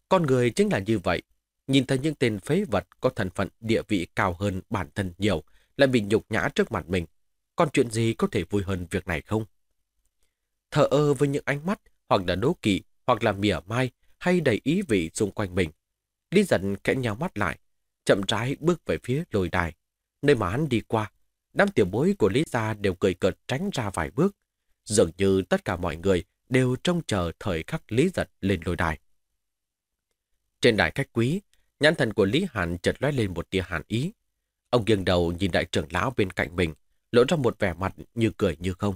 Con người chính là như vậy, nhìn thấy những tên phế vật có thân phận địa vị cao hơn bản thân nhiều, lại bị nhục nhã trước mặt mình. Còn chuyện gì có thể vui hơn việc này không? Thở ơ với những ánh mắt hoặc là đố kỵ, hoặc là mỉa mai, hay đầy ý vị xung quanh mình. Lý giận kẽ nhau mắt lại, chậm rãi bước về phía lồi đài. Nơi mà hắn đi qua, đám tiểu bối của Lý Gia đều cười cợt tránh ra vài bước. Dường như tất cả mọi người đều trông chờ thời khắc Lý Giật lên lôi đài. Trên đài khách quý, nhãn thần của Lý Hàn chợt lóe lên một tia hàn ý. Ông nghiêng đầu nhìn đại trưởng lão bên cạnh mình, lộ ra một vẻ mặt như cười như không.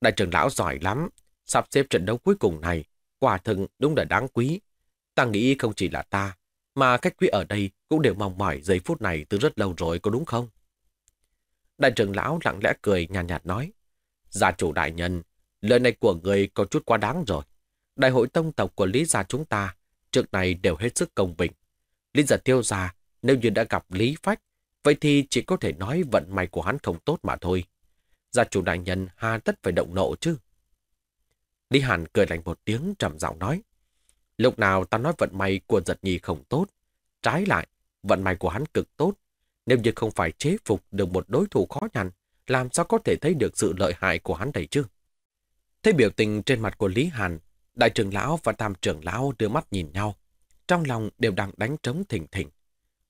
Đại trưởng lão giỏi lắm, sắp xếp trận đấu cuối cùng này, quả thực đúng là đáng quý. Ta nghĩ không chỉ là ta, mà khách quý ở đây cũng đều mong mỏi giây phút này từ rất lâu rồi có đúng không? Đại trưởng lão lặng lẽ cười nhàn nhạt, nhạt nói, Gia chủ đại nhân, lời này của người có chút quá đáng rồi. Đại hội tông tộc của Lý gia chúng ta trước này đều hết sức công bình. Lý gia tiêu gia, nếu như đã gặp Lý Phách, vậy thì chỉ có thể nói vận may của hắn không tốt mà thôi. Gia chủ đại nhân hà tất phải động nộ chứ. Lý Hàn cười lạnh một tiếng trầm giọng nói. Lúc nào ta nói vận may của giật nhi không tốt, trái lại, vận may của hắn cực tốt. Nếu như không phải chế phục được một đối thủ khó nhằn, làm sao có thể thấy được sự lợi hại của hắn đấy chứ? Thấy biểu tình trên mặt của Lý Hàn, đại trưởng lão và tam trưởng lão đưa mắt nhìn nhau. Trong lòng đều đang đánh trống thỉnh thỉnh.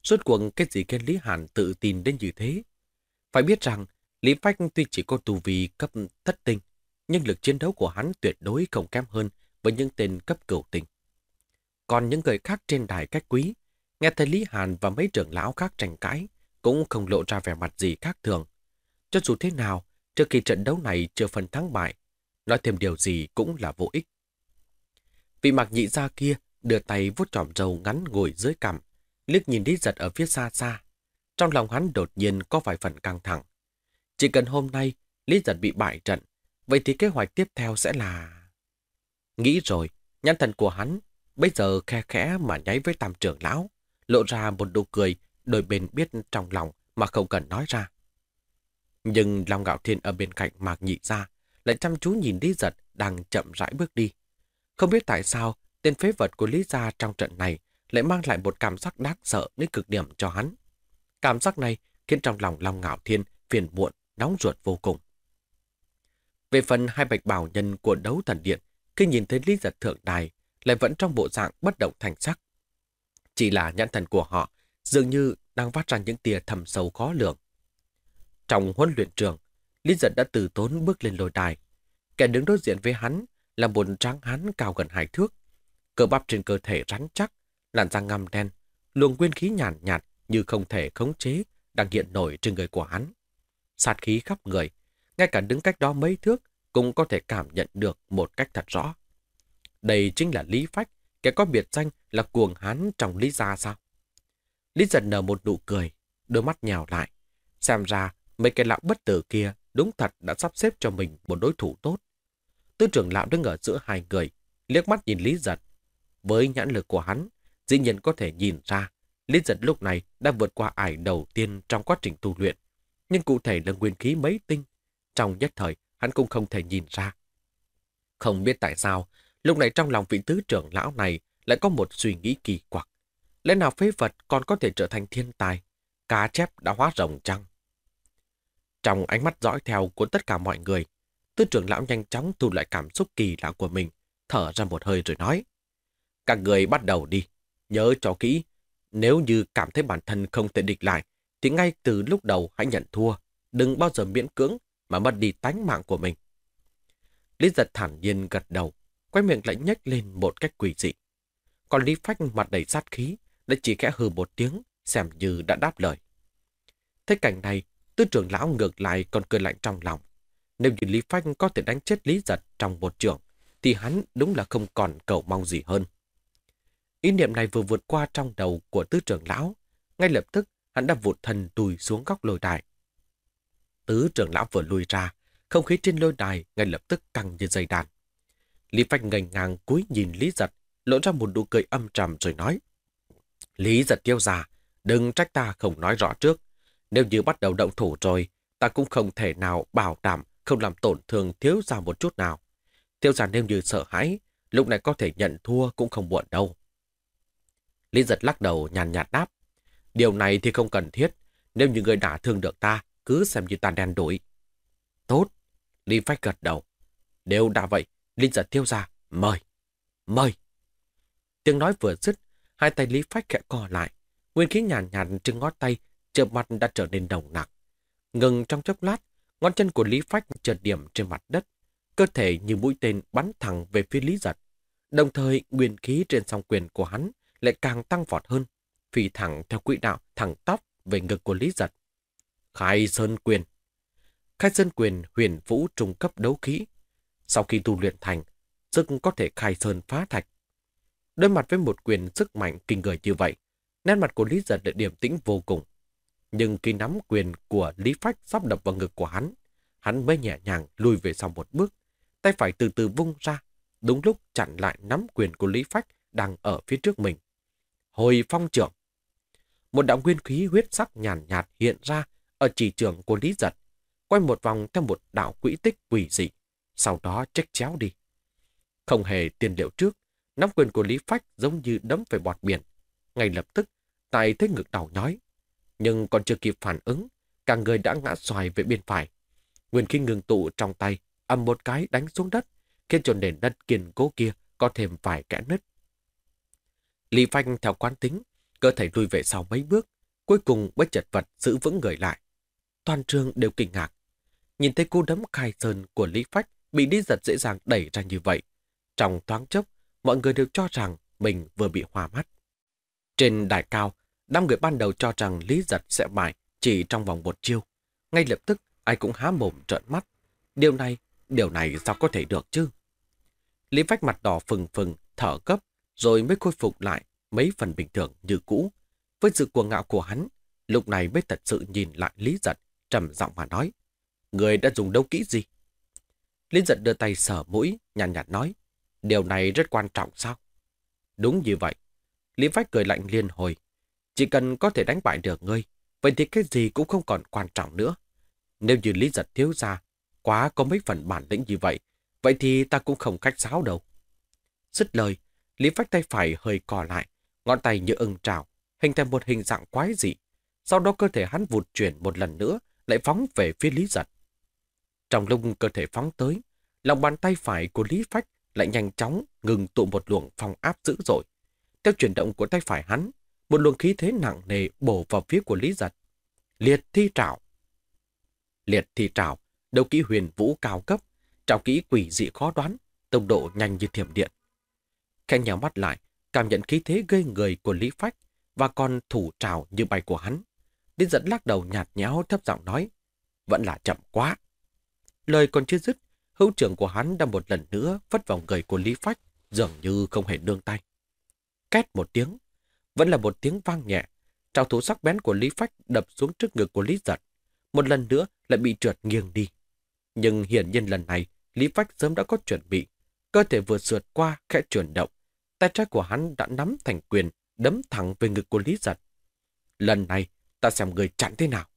Rốt cuộc cái gì khiến Lý Hàn tự tin đến như thế? Phải biết rằng, Lý Phách tuy chỉ có tù vi cấp thất tinh, nhưng lực chiến đấu của hắn tuyệt đối không kém hơn với những tên cấp cửu tinh. Còn những người khác trên đài cách quý, nghe thấy Lý Hàn và mấy trưởng lão khác tranh cãi, cũng không lộ ra vẻ mặt gì khác thường. Cho dù thế nào, trước khi trận đấu này chưa phân thắng bại, nói thêm điều gì cũng là vô ích. Vị mặc nhị ra kia đưa tay vuốt tròm râu ngắn ngồi dưới cằm, liếc nhìn đi giật ở phía xa xa. Trong lòng hắn đột nhiên có vài phần căng thẳng. Chỉ cần hôm nay Lý giật bị bại trận, vậy thì kế hoạch tiếp theo sẽ là... Nghĩ rồi, nhãn thần của hắn bây giờ khe khẽ mà nháy với tam trưởng lão, lộ ra một nụ cười đôi bên biết trong lòng mà không cần nói ra. Nhưng lòng Ngạo Thiên ở bên cạnh Mạc Nhị ra lại chăm chú nhìn Lý Giật đang chậm rãi bước đi. Không biết tại sao tên phế vật của Lý Gia trong trận này lại mang lại một cảm giác đáng sợ đến cực điểm cho hắn. Cảm giác này khiến trong lòng Long Ngạo Thiên phiền muộn, nóng ruột vô cùng. Về phần hai bạch bảo nhân của đấu thần điện, khi nhìn thấy Lý Giật thượng đài, lại vẫn trong bộ dạng bất động thành sắc. Chỉ là nhãn thần của họ dường như đang phát ra những tia thầm sâu khó lường. Trong huấn luyện trường, Lý Giật đã từ tốn bước lên lôi đài. Kẻ đứng đối diện với hắn là một tráng hắn cao gần hai thước. Cơ bắp trên cơ thể rắn chắc, làn da ngăm đen, luồng nguyên khí nhàn nhạt, nhạt như không thể khống chế đang hiện nổi trên người của hắn. Sát khí khắp người, ngay cả đứng cách đó mấy thước cũng có thể cảm nhận được một cách thật rõ. Đây chính là Lý Phách, kẻ có biệt danh là cuồng hán trong Lý Gia sao? Lý giật nở một nụ cười, đôi mắt nhào lại. Xem ra, mấy cái lão bất tử kia đúng thật đã sắp xếp cho mình một đối thủ tốt. Tư trưởng lão đứng ở giữa hai người, liếc mắt nhìn Lý giật. Với nhãn lực của hắn, dĩ nhiên có thể nhìn ra, Lý giật lúc này đã vượt qua ải đầu tiên trong quá trình tu luyện. Nhưng cụ thể là nguyên khí mấy tinh. Trong nhất thời, hắn cũng không thể nhìn ra. Không biết tại sao, lúc này trong lòng vị tứ trưởng lão này lại có một suy nghĩ kỳ quặc. Lẽ nào phế vật còn có thể trở thành thiên tài? Cá chép đã hóa rồng chăng? Trong ánh mắt dõi theo của tất cả mọi người, tư trưởng lão nhanh chóng thu lại cảm xúc kỳ lạ của mình, thở ra một hơi rồi nói. Các người bắt đầu đi, nhớ cho kỹ, nếu như cảm thấy bản thân không thể địch lại, thì ngay từ lúc đầu hãy nhận thua, đừng bao giờ miễn cưỡng mà mất đi tánh mạng của mình. Lý giật thản nhiên gật đầu, quay miệng lại nhếch lên một cách quỷ dị. Còn Lý Phách mặt đầy sát khí, đã chỉ khẽ hừ một tiếng, xem như đã đáp lời. Thế cảnh này, tư trưởng lão ngược lại còn cười lạnh trong lòng. Nếu như Lý Phách có thể đánh chết Lý Giật trong một trường, thì hắn đúng là không còn cầu mong gì hơn. Ý niệm này vừa vượt qua trong đầu của tứ trưởng lão. Ngay lập tức, hắn đã vụt thần tùi xuống góc lôi đài. Tứ trưởng lão vừa lùi ra, không khí trên lôi đài ngay lập tức căng như dây đàn. Lý Phách ngành ngang cúi nhìn Lý Giật, lộ ra một nụ cười âm trầm rồi nói. Lý Giật tiêu già, đừng trách ta không nói rõ trước. Nếu như bắt đầu động thủ rồi, ta cũng không thể nào bảo đảm không làm tổn thương thiếu gia một chút nào. Tiêu già nếu như sợ hãi, lúc này có thể nhận thua cũng không muộn đâu. Lý giật lắc đầu nhàn nhạt đáp. Điều này thì không cần thiết. Nếu như người đã thương được ta, cứ xem như ta đen đuổi. Tốt. Lý Phách gật đầu. Nếu đã vậy, Lý giật tiêu ra. Mời. Mời. Tiếng nói vừa dứt, hai tay Lý Phách khẽ co lại. Nguyên khí nhàn nhạt, trên ngón tay, chợp mặt đã trở nên đồng nặng. Ngừng trong chốc lát, ngón chân của Lý Phách chợt điểm trên mặt đất. Cơ thể như mũi tên bắn thẳng về phía Lý giật. Đồng thời, nguyên khí trên song quyền của hắn lại càng tăng vọt hơn, phi thẳng theo quỹ đạo thẳng tóc về ngực của Lý Giật. Khai Sơn Quyền Khai Sơn Quyền huyền vũ trung cấp đấu khí. Sau khi tu luyện thành, sức có thể khai sơn phá thạch. Đối mặt với một quyền sức mạnh kinh người như vậy, nét mặt của Lý Giật lại điềm tĩnh vô cùng. Nhưng khi nắm quyền của Lý Phách sắp đập vào ngực của hắn, hắn mới nhẹ nhàng lùi về sau một bước, tay phải từ từ vung ra, đúng lúc chặn lại nắm quyền của Lý Phách đang ở phía trước mình. Hồi phong trưởng. Một đạo nguyên khí huyết sắc nhàn nhạt, nhạt hiện ra ở chỉ trường của Lý Giật, quay một vòng theo một đạo quỹ tích quỷ dị, sau đó chết chéo đi. Không hề tiền liệu trước, nắm quyền của Lý Phách giống như đấm về bọt biển. Ngay lập tức, tại thấy ngực đau nhói. Nhưng còn chưa kịp phản ứng, cả người đã ngã xoài về bên phải. Nguyên khí ngừng tụ trong tay, âm một cái đánh xuống đất, khiến cho nền đất kiên cố kia có thêm vài kẽ nứt. Lý Phanh theo quán tính, cơ thể lùi về sau mấy bước, cuối cùng bất chật vật giữ vững người lại. Toàn trường đều kinh ngạc. Nhìn thấy cú đấm khai sơn của Lý Phách bị Lý Giật dễ dàng đẩy ra như vậy. Trong thoáng chốc, mọi người đều cho rằng mình vừa bị hòa mắt. Trên đài cao, đám người ban đầu cho rằng Lý Giật sẽ bại chỉ trong vòng một chiêu. Ngay lập tức, ai cũng há mồm trợn mắt. Điều này, điều này sao có thể được chứ? Lý Phách mặt đỏ phừng phừng, thở gấp, rồi mới khôi phục lại mấy phần bình thường như cũ. Với sự cuồng ngạo của hắn, lúc này mới thật sự nhìn lại Lý Giật, trầm giọng mà nói. Người đã dùng đấu kỹ gì? Lý Giật đưa tay sờ mũi, nhàn nhạt, nhạt nói. Điều này rất quan trọng sao? Đúng như vậy. Lý Phách cười lạnh liên hồi. Chỉ cần có thể đánh bại được ngươi, vậy thì cái gì cũng không còn quan trọng nữa. Nếu như Lý Giật thiếu ra, quá có mấy phần bản lĩnh như vậy, vậy thì ta cũng không cách sáo đâu. Dứt lời, Lý Phách tay phải hơi cò lại, ngón tay như ưng trào, hình thành một hình dạng quái dị. Sau đó cơ thể hắn vụt chuyển một lần nữa, lại phóng về phía Lý Giật. Trong lúc cơ thể phóng tới, lòng bàn tay phải của Lý Phách lại nhanh chóng ngừng tụ một luồng phong áp dữ dội. Theo chuyển động của tay phải hắn, một luồng khí thế nặng nề bổ vào phía của Lý Giật. Liệt thi trảo. Liệt thi trảo, đầu kỹ huyền vũ cao cấp, trảo kỹ quỷ dị khó đoán, tốc độ nhanh như thiểm điện. Khen nhào mắt lại, cảm nhận khí thế gây người của Lý Phách và còn thủ trào như bay của hắn. đến dẫn lắc đầu nhạt nhẽo thấp giọng nói, vẫn là chậm quá. Lời còn chưa dứt, hữu trưởng của hắn đã một lần nữa vất vào người của Lý Phách, dường như không hề nương tay. Két một tiếng, vẫn là một tiếng vang nhẹ. Trào thủ sắc bén của Lý Phách đập xuống trước ngực của Lý Giật. Một lần nữa lại bị trượt nghiêng đi. Nhưng hiển nhiên lần này, Lý Phách sớm đã có chuẩn bị. Cơ thể vừa sượt qua, khẽ chuyển động. Tay trái của hắn đã nắm thành quyền, đấm thẳng về ngực của Lý Giật. Lần này, ta xem người chặn thế nào.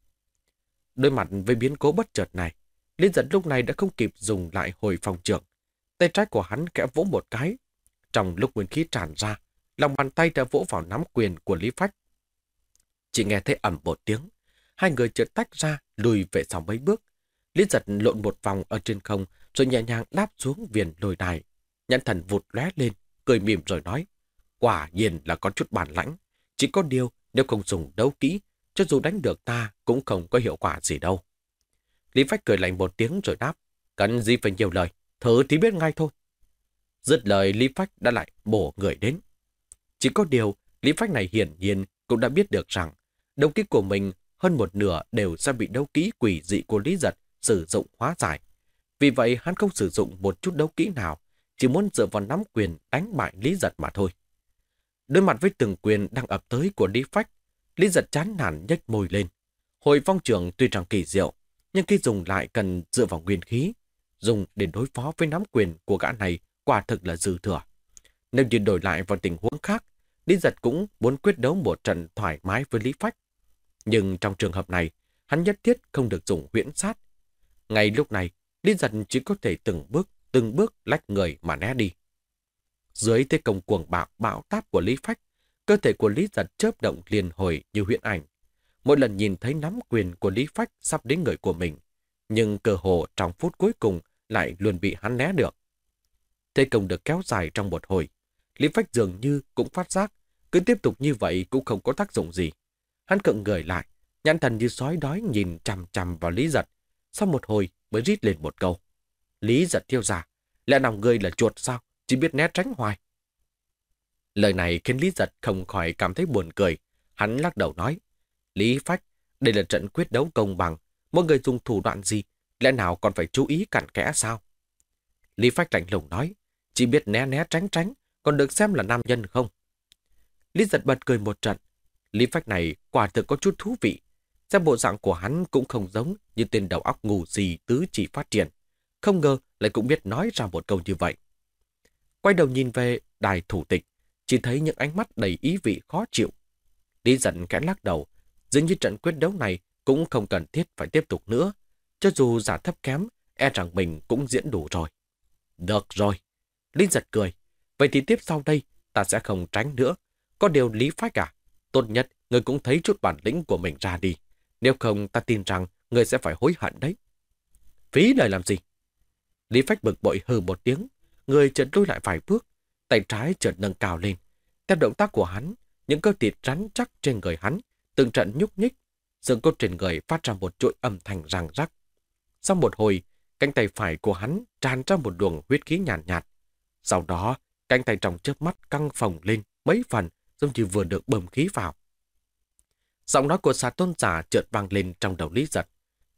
Đối mặt với biến cố bất chợt này, Lý Giật lúc này đã không kịp dùng lại hồi phòng trưởng. Tay trái của hắn kẽ vỗ một cái. Trong lúc nguyên khí tràn ra, lòng bàn tay đã vỗ vào nắm quyền của Lý Phách. Chỉ nghe thấy ẩm một tiếng, hai người chợt tách ra, lùi về sau mấy bước. Lý giật lộn một vòng ở trên không, rồi nhẹ nhàng đáp xuống viền lồi đài. Nhãn thần vụt lóe lên, cười mỉm rồi nói, quả nhiên là có chút bản lãnh. Chỉ có điều, nếu không dùng đấu kỹ, cho dù đánh được ta cũng không có hiệu quả gì đâu. Lý Phách cười lạnh một tiếng rồi đáp, cần gì phải nhiều lời, thử thì biết ngay thôi. Dứt lời Lý Phách đã lại bổ người đến. Chỉ có điều, Lý Phách này hiển nhiên cũng đã biết được rằng đấu kỹ của mình hơn một nửa đều sẽ bị đấu kỹ quỷ dị của Lý Giật sử dụng hóa giải. Vì vậy hắn không sử dụng một chút đấu kỹ nào, chỉ muốn dựa vào nắm quyền đánh bại Lý Giật mà thôi. Đối mặt với từng quyền đang ập tới của Lý Phách, Lý Giật chán nản nhếch môi lên. Hồi phong trường tuy rằng kỳ diệu, nhưng khi dùng lại cần dựa vào nguyên khí. Dùng để đối phó với nắm quyền của gã này quả thực là dư thừa. Nếu như đổi lại vào tình huống khác, Lý Giật cũng muốn quyết đấu một trận thoải mái với Lý Phách. Nhưng trong trường hợp này, hắn nhất thiết không được dùng huyễn sát. Ngay lúc này, Lý Giật chỉ có thể từng bước, từng bước lách người mà né đi. Dưới thế công cuồng bạo bạo táp của Lý Phách, cơ thể của Lý Giật chớp động liền hồi như huyễn ảnh. Mỗi lần nhìn thấy nắm quyền của Lý Phách sắp đến người của mình, nhưng cơ hồ trong phút cuối cùng lại luôn bị hắn né được. Thế công được kéo dài trong một hồi, Lý Phách dường như cũng phát giác, cứ tiếp tục như vậy cũng không có tác dụng gì. Hắn cận người lại, nhãn thần như sói đói nhìn chằm chằm vào Lý Giật. Sau một hồi mới rít lên một câu. Lý Giật thiêu ra, lẽ nào người là chuột sao, chỉ biết né tránh hoài. Lời này khiến Lý Giật không khỏi cảm thấy buồn cười. Hắn lắc đầu nói, Lý Phách, đây là trận quyết đấu công bằng, mỗi người dùng thủ đoạn gì, lẽ nào còn phải chú ý cặn kẽ sao? Lý Phách lạnh lùng nói, chỉ biết né né tránh tránh, còn được xem là nam nhân không? Lý giật bật cười một trận. Lý phách này quả thực có chút thú vị. Xem bộ dạng của hắn cũng không giống như tên đầu óc ngủ gì tứ chỉ phát triển. Không ngờ lại cũng biết nói ra một câu như vậy. Quay đầu nhìn về đài thủ tịch, chỉ thấy những ánh mắt đầy ý vị khó chịu. Lý giận kẽ lắc đầu, dường như trận quyết đấu này cũng không cần thiết phải tiếp tục nữa. Cho dù giả thấp kém, e rằng mình cũng diễn đủ rồi. Được rồi. Lý giật cười. Vậy thì tiếp sau đây, ta sẽ không tránh nữa. Có điều lý phách à? Tốt nhất, người cũng thấy chút bản lĩnh của mình ra đi. Nếu không, ta tin rằng người sẽ phải hối hận đấy. Phí lời làm gì? Lý phách bực bội hừ một tiếng. Người chợt lui lại vài bước. Tay trái chợt nâng cao lên. Theo động tác của hắn, những cơ thịt rắn chắc trên người hắn từng trận nhúc nhích, xương cốt trên người phát ra một chuỗi âm thanh răng rắc. Sau một hồi, cánh tay phải của hắn tràn ra một luồng huyết khí nhàn nhạt, nhạt. Sau đó, cánh tay trong chớp mắt căng phồng lên mấy phần giống như vừa được bơm khí vào. Giọng nói của xà tôn giả chợt vang lên trong đầu Lý Giật.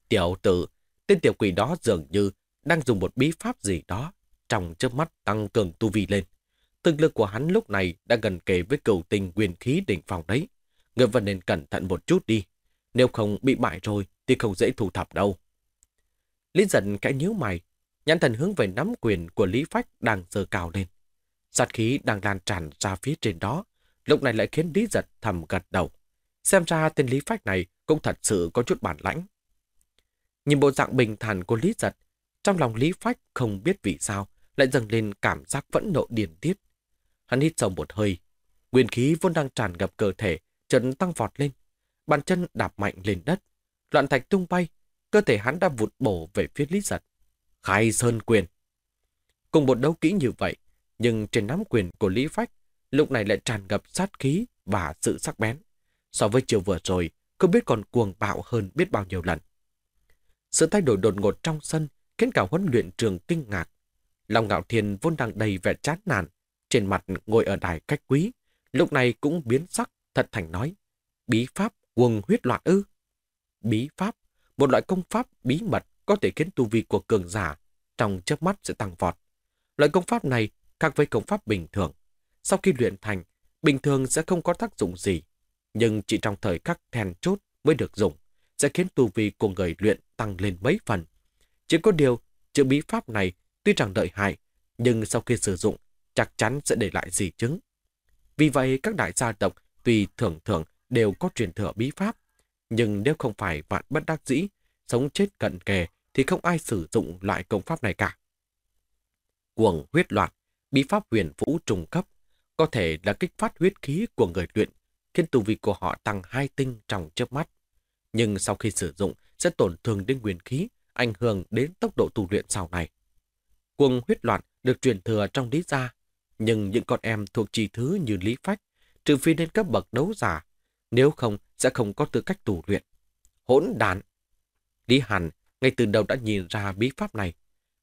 Tiểu tử, tên tiểu quỷ đó dường như đang dùng một bí pháp gì đó, trong chớp mắt tăng cường tu vi lên. Thực lực của hắn lúc này đã gần kề với cầu tình quyền khí đỉnh phòng đấy. Người vẫn nên cẩn thận một chút đi. Nếu không bị bại rồi thì không dễ thu thập đâu. Lý giận kẽ nhíu mày, nhãn thần hướng về nắm quyền của Lý Phách đang dơ cao lên. Sát khí đang lan tràn ra phía trên đó, lúc này lại khiến Lý giật thầm gật đầu. Xem ra tên Lý Phách này cũng thật sự có chút bản lãnh. Nhìn bộ dạng bình thản của Lý giật, trong lòng Lý Phách không biết vì sao lại dâng lên cảm giác vẫn nộ điền tiết. Hắn hít sâu một hơi, nguyên khí vốn đang tràn ngập cơ thể, chân tăng vọt lên. Bàn chân đạp mạnh lên đất, loạn thạch tung bay, cơ thể hắn đã vụt bổ về phía Lý Giật. Khai Sơn Quyền. Cùng một đấu kỹ như vậy, nhưng trên nắm quyền của Lý Phách lúc này lại tràn ngập sát khí và sự sắc bén. So với chiều vừa rồi, không biết còn cuồng bạo hơn biết bao nhiêu lần. Sự thay đổi đột ngột trong sân khiến cả huấn luyện trường kinh ngạc. Lòng ngạo thiên vốn đang đầy vẻ chán nản, trên mặt ngồi ở đài cách quý, lúc này cũng biến sắc, thật thành nói. Bí pháp quần huyết loạn ư? Bí pháp, một loại công pháp bí mật có thể khiến tu vi của cường giả trong chớp mắt sẽ tăng vọt. Loại công pháp này khác với công pháp bình thường. Sau khi luyện thành, bình thường sẽ không có tác dụng gì, nhưng chỉ trong thời khắc then chốt mới được dùng, sẽ khiến tu vi của người luyện tăng lên mấy phần. Chỉ có điều, chữ bí pháp này tuy rằng đợi hại, nhưng sau khi sử dụng chắc chắn sẽ để lại di chứng. Vì vậy, các đại gia tộc tuy thường thường đều có truyền thừa bí pháp, nhưng nếu không phải vạn bất đắc dĩ, sống chết cận kề thì không ai sử dụng loại công pháp này cả. Cuồng huyết loạn, bí pháp huyền vũ trùng cấp, có thể là kích phát huyết khí của người luyện, khiến tu vi của họ tăng hai tinh trong chớp mắt. Nhưng sau khi sử dụng sẽ tổn thương đến nguyên khí, ảnh hưởng đến tốc độ tu luyện sau này. Cuồng huyết loạn được truyền thừa trong lý gia, nhưng những con em thuộc trì thứ như Lý Phách, trừ phi đến cấp bậc đấu giả, nếu không sẽ không có tư cách tu luyện. Hỗn đàn! Lý Hàn ngay từ đầu đã nhìn ra bí pháp này.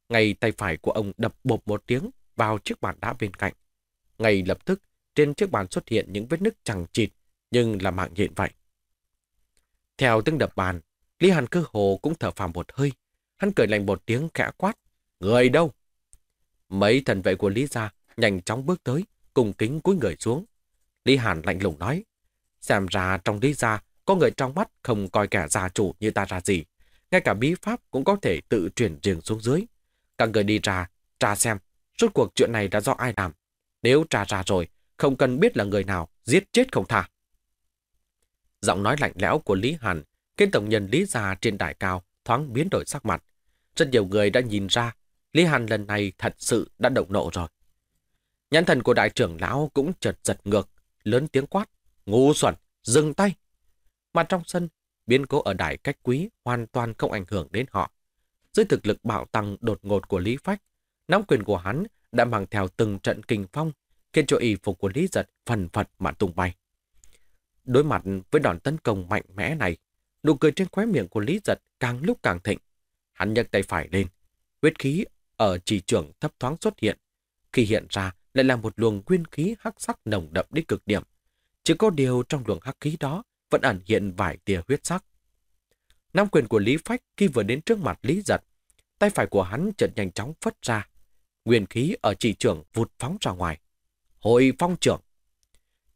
Ngay tay phải của ông đập bột một tiếng vào chiếc bàn đá bên cạnh. Ngay lập tức, trên chiếc bàn xuất hiện những vết nứt chẳng chịt, nhưng là mạng nhện vậy. Theo tiếng đập bàn, Lý Hàn cơ hồ cũng thở phào một hơi. Hắn cười lạnh một tiếng khẽ quát. Người đâu? Mấy thần vệ của Lý Gia nhanh chóng bước tới, cùng kính cúi người xuống. Lý Hàn lạnh lùng nói. Xem ra trong Lý Gia có người trong mắt không coi kẻ gia chủ như ta ra gì. Ngay cả bí pháp cũng có thể tự chuyển riêng xuống dưới. Các người đi ra, tra xem, suốt cuộc chuyện này đã do ai làm. Nếu tra ra rồi, không cần biết là người nào, giết chết không tha. Giọng nói lạnh lẽo của Lý Hàn khiến tổng nhân Lý Gia trên đài cao thoáng biến đổi sắc mặt. Rất nhiều người đã nhìn ra Lý Hàn lần này thật sự đã động nộ rồi. Nhãn thần của đại trưởng lão cũng chợt giật ngược, lớn tiếng quát. Ngu xuẩn, dừng tay. Mà trong sân, biến cố ở đài cách quý hoàn toàn không ảnh hưởng đến họ. Dưới thực lực bạo tăng đột ngột của Lý Phách, nắm quyền của hắn đã mang theo từng trận kinh phong, khiến cho y phục của Lý Giật phần phật mà tung bay. Đối mặt với đòn tấn công mạnh mẽ này, nụ cười trên khóe miệng của Lý Giật càng lúc càng thịnh. Hắn nhấc tay phải lên, huyết khí ở chỉ trường thấp thoáng xuất hiện. Khi hiện ra lại là một luồng nguyên khí hắc sắc nồng đậm đến cực điểm. Chỉ có điều trong luồng hắc khí đó vẫn ẩn hiện vài tia huyết sắc. Nam quyền của Lý Phách khi vừa đến trước mặt Lý Giật, tay phải của hắn chợt nhanh chóng phất ra. Nguyên khí ở chỉ trường vụt phóng ra ngoài. Hồi phong trưởng.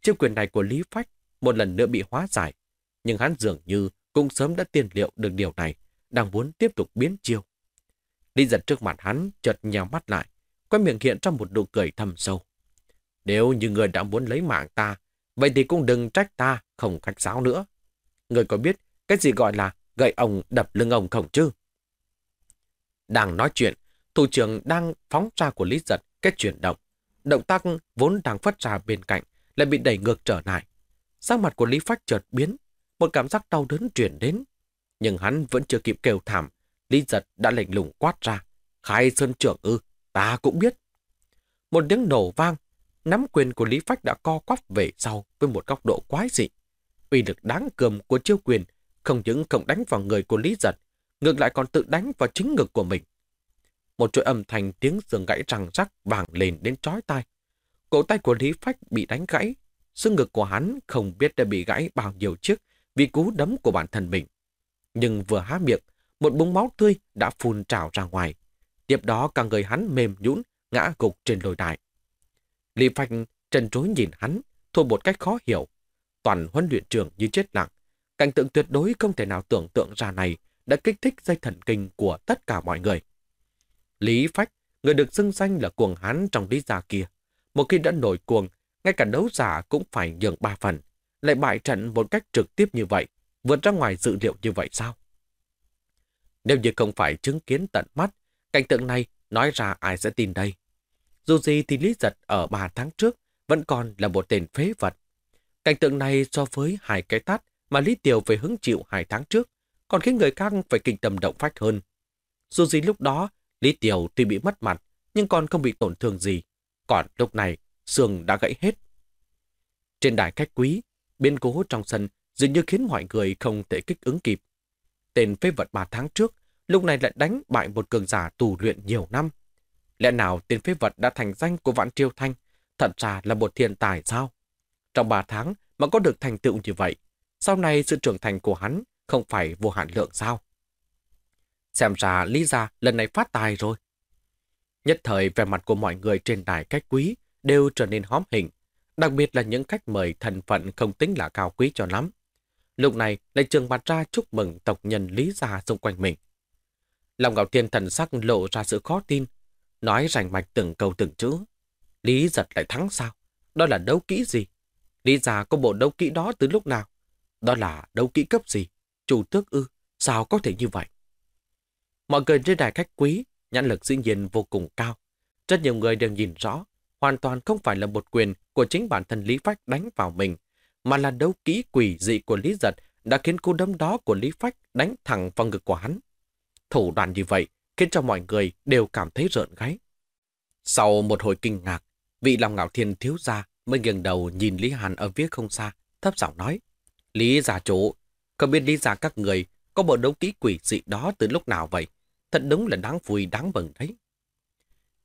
Chiêu quyền này của Lý Phách một lần nữa bị hóa giải, nhưng hắn dường như cũng sớm đã tiên liệu được điều này, đang muốn tiếp tục biến chiêu. Lý giật trước mặt hắn, chợt nhào mắt lại, quay miệng hiện trong một nụ cười thầm sâu. Nếu như người đã muốn lấy mạng ta, vậy thì cũng đừng trách ta không khách sáo nữa. Người có biết cái gì gọi là gậy ông đập lưng ông không chứ? Đang nói chuyện, thủ trưởng đang phóng ra của Lý giật kết chuyển động. Động tác vốn đang phát ra bên cạnh lại bị đẩy ngược trở lại. Sắc mặt của Lý Phách chợt biến, một cảm giác đau đớn chuyển đến. Nhưng hắn vẫn chưa kịp kêu thảm, Lý giật đã lệnh lùng quát ra. Khai Sơn trưởng ư, ta cũng biết. Một tiếng nổ vang, nắm quyền của Lý Phách đã co quắp về sau với một góc độ quái dị. uy lực đáng cơm của chiêu quyền không những không đánh vào người của Lý Giật, ngược lại còn tự đánh vào chính ngực của mình. Một chuỗi âm thanh tiếng xương gãy răng rắc vàng lên đến chói tai. Cổ tay của Lý Phách bị đánh gãy, xương ngực của hắn không biết đã bị gãy bao nhiêu chiếc vì cú đấm của bản thân mình. Nhưng vừa há miệng, một búng máu tươi đã phun trào ra ngoài. Tiếp đó cả người hắn mềm nhũn ngã gục trên lôi đài. Lý Phách trần trối nhìn hắn, thua một cách khó hiểu. Toàn huấn luyện trường như chết lặng. Cảnh tượng tuyệt đối không thể nào tưởng tượng ra này đã kích thích dây thần kinh của tất cả mọi người. Lý Phách, người được xưng danh là cuồng hán trong lý gia kia. Một khi đã nổi cuồng, ngay cả đấu giả cũng phải nhường ba phần. Lại bại trận một cách trực tiếp như vậy, vượt ra ngoài dự liệu như vậy sao? Nếu như không phải chứng kiến tận mắt, cảnh tượng này nói ra ai sẽ tin đây? Dù gì thì Lý Giật ở ba tháng trước vẫn còn là một tên phế vật. Cảnh tượng này so với hai cái tát mà Lý Tiều phải hứng chịu hai tháng trước, còn khiến người khác phải kinh tâm động phách hơn. Dù gì lúc đó, Lý Tiểu tuy bị mất mặt, nhưng còn không bị tổn thương gì. Còn lúc này, xương đã gãy hết. Trên đài khách quý, biến cố trong sân dường như khiến mọi người không thể kích ứng kịp. Tên phế vật ba tháng trước, lúc này lại đánh bại một cường giả tù luyện nhiều năm. Lẽ nào tên phế vật đã thành danh của Vạn Triều Thanh, thật ra là một thiên tài sao? Trong ba tháng mà có được thành tựu như vậy, sau này sự trưởng thành của hắn không phải vô hạn lượng sao? Xem ra Lý Gia lần này phát tài rồi. Nhất thời vẻ mặt của mọi người trên đài cách quý đều trở nên hóm hình, đặc biệt là những khách mời thần phận không tính là cao quý cho lắm. Lúc này lại trường mặt ra chúc mừng tộc nhân Lý Gia xung quanh mình. Lòng ngạo thiên thần sắc lộ ra sự khó tin, nói rành mạch từng câu từng chữ. Lý giật lại thắng sao? Đó là đấu kỹ gì? Lý Gia có bộ đấu kỹ đó từ lúc nào? Đó là đấu kỹ cấp gì? Chủ tước ư? Sao có thể như vậy? Mọi người trên đài khách quý, nhãn lực dĩ nhiên vô cùng cao. Rất nhiều người đều nhìn rõ, hoàn toàn không phải là một quyền của chính bản thân Lý Phách đánh vào mình, mà là đấu kỹ quỷ dị của Lý Giật đã khiến cú đấm đó của Lý Phách đánh thẳng vào ngực của hắn. Thủ đoạn như vậy khiến cho mọi người đều cảm thấy rợn gáy. Sau một hồi kinh ngạc, vị lòng ngạo thiên thiếu gia mới nghiêng đầu nhìn Lý Hàn ở phía không xa, thấp giọng nói. Lý giả chủ, không biết Lý giả các người có bộ đấu kỹ quỷ dị đó từ lúc nào vậy? Thật đúng là đáng vui, đáng mừng đấy.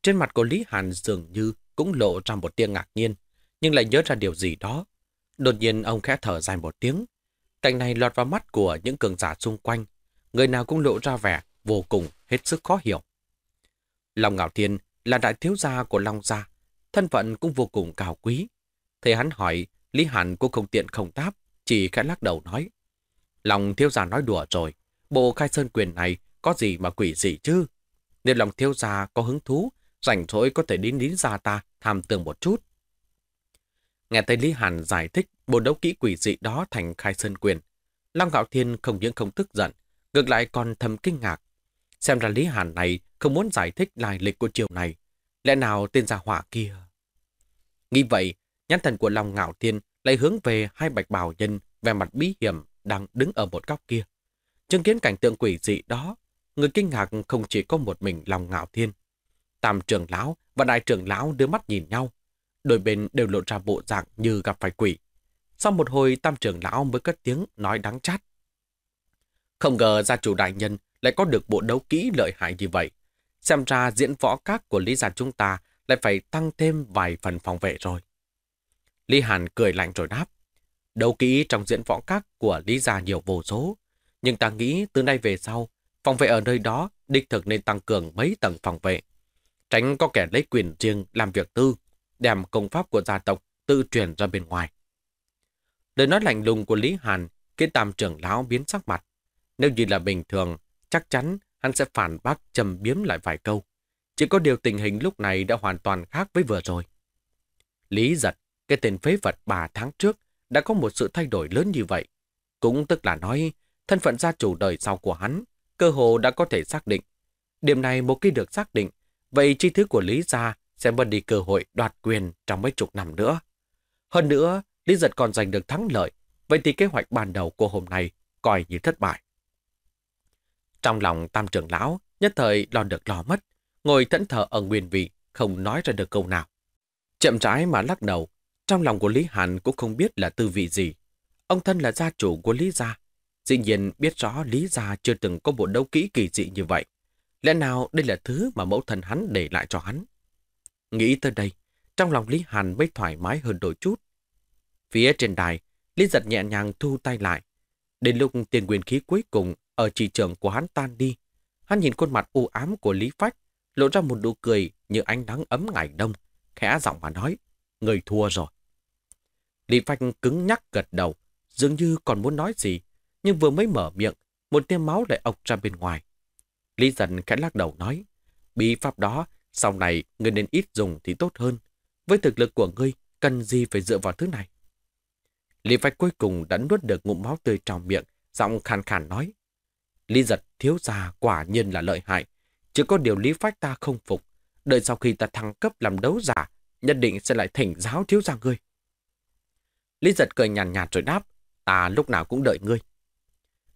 Trên mặt của Lý Hàn dường như cũng lộ ra một tiếng ngạc nhiên, nhưng lại nhớ ra điều gì đó. Đột nhiên ông khẽ thở dài một tiếng. Cảnh này lọt vào mắt của những cường giả xung quanh. Người nào cũng lộ ra vẻ vô cùng hết sức khó hiểu. Long Ngạo Thiên là đại thiếu gia của Long Gia, thân phận cũng vô cùng cao quý. Thầy hắn hỏi, Lý Hàn cũng không tiện không đáp, chỉ khẽ lắc đầu nói. Long thiếu gia nói đùa rồi, bộ khai sơn quyền này có gì mà quỷ gì chứ? Nếu lòng thiếu gia có hứng thú, rảnh rỗi có thể đến đến gia ta tham tường một chút. Nghe thấy Lý Hàn giải thích bộ đấu kỹ quỷ dị đó thành khai sơn quyền. Long Gạo Thiên không những không tức giận, ngược lại còn thầm kinh ngạc. Xem ra Lý Hàn này không muốn giải thích lai lịch của chiều này. Lẽ nào tên gia hỏa kia? Nghĩ vậy, nhãn thần của Long Ngạo Thiên lại hướng về hai bạch bào nhân về mặt bí hiểm đang đứng ở một góc kia. Chứng kiến cảnh tượng quỷ dị đó, người kinh ngạc không chỉ có một mình lòng Ngạo Thiên. Tam trưởng lão và đại trưởng lão đưa mắt nhìn nhau. Đôi bên đều lộ ra bộ dạng như gặp phải quỷ. Sau một hồi tam trưởng lão mới cất tiếng nói đắng chát. Không ngờ gia chủ đại nhân lại có được bộ đấu kỹ lợi hại như vậy. Xem ra diễn võ các của Lý gia chúng ta lại phải tăng thêm vài phần phòng vệ rồi. Lý Hàn cười lạnh rồi đáp. Đấu kỹ trong diễn võ các của Lý gia nhiều vô số. Nhưng ta nghĩ từ nay về sau, phòng vệ ở nơi đó đích thực nên tăng cường mấy tầng phòng vệ. Tránh có kẻ lấy quyền riêng làm việc tư, đem công pháp của gia tộc tự truyền ra bên ngoài. Lời nói lạnh lùng của Lý Hàn khiến tam trưởng lão biến sắc mặt. Nếu như là bình thường, chắc chắn hắn sẽ phản bác trầm biếm lại vài câu. Chỉ có điều tình hình lúc này đã hoàn toàn khác với vừa rồi. Lý giật, cái tên phế vật 3 tháng trước, đã có một sự thay đổi lớn như vậy. Cũng tức là nói, thân phận gia chủ đời sau của hắn, cơ hồ đã có thể xác định. Điểm này một khi được xác định, vậy chi thứ của Lý gia sẽ mất đi cơ hội đoạt quyền trong mấy chục năm nữa. Hơn nữa, Lý giật còn giành được thắng lợi, vậy thì kế hoạch ban đầu của hôm nay coi như thất bại. Trong lòng tam trưởng lão, nhất thời lo được lo mất, ngồi thẫn thờ ở nguyên vị, không nói ra được câu nào. Chậm rãi mà lắc đầu, trong lòng của Lý Hàn cũng không biết là tư vị gì. Ông thân là gia chủ của Lý Gia. Dĩ nhiên biết rõ Lý Gia chưa từng có bộ đấu kỹ kỳ dị như vậy. Lẽ nào đây là thứ mà mẫu thân hắn để lại cho hắn? Nghĩ tới đây, trong lòng Lý Hàn mới thoải mái hơn đôi chút. Phía trên đài, Lý giật nhẹ nhàng thu tay lại. Đến lúc tiền quyền khí cuối cùng ở chỉ trường của hắn tan đi, hắn nhìn khuôn mặt u ám của Lý Phách, lộ ra một nụ cười như ánh nắng ấm ngày đông, khẽ giọng mà nói, người thua rồi. Lý Phách cứng nhắc gật đầu, dường như còn muốn nói gì, nhưng vừa mới mở miệng, một tia máu lại ọc ra bên ngoài. Lý dần khẽ lắc đầu nói, bí pháp đó, sau này ngươi nên ít dùng thì tốt hơn. Với thực lực của ngươi, cần gì phải dựa vào thứ này? Lý Phách cuối cùng đã nuốt được ngụm máu tươi trong miệng, giọng khàn khàn nói. Lý giật thiếu gia quả nhiên là lợi hại. Chỉ có điều Lý Phách ta không phục. Đợi sau khi ta thăng cấp làm đấu giả, nhất định sẽ lại thỉnh giáo thiếu gia ngươi. Lý giật cười nhàn nhạt, nhạt rồi đáp, ta lúc nào cũng đợi ngươi.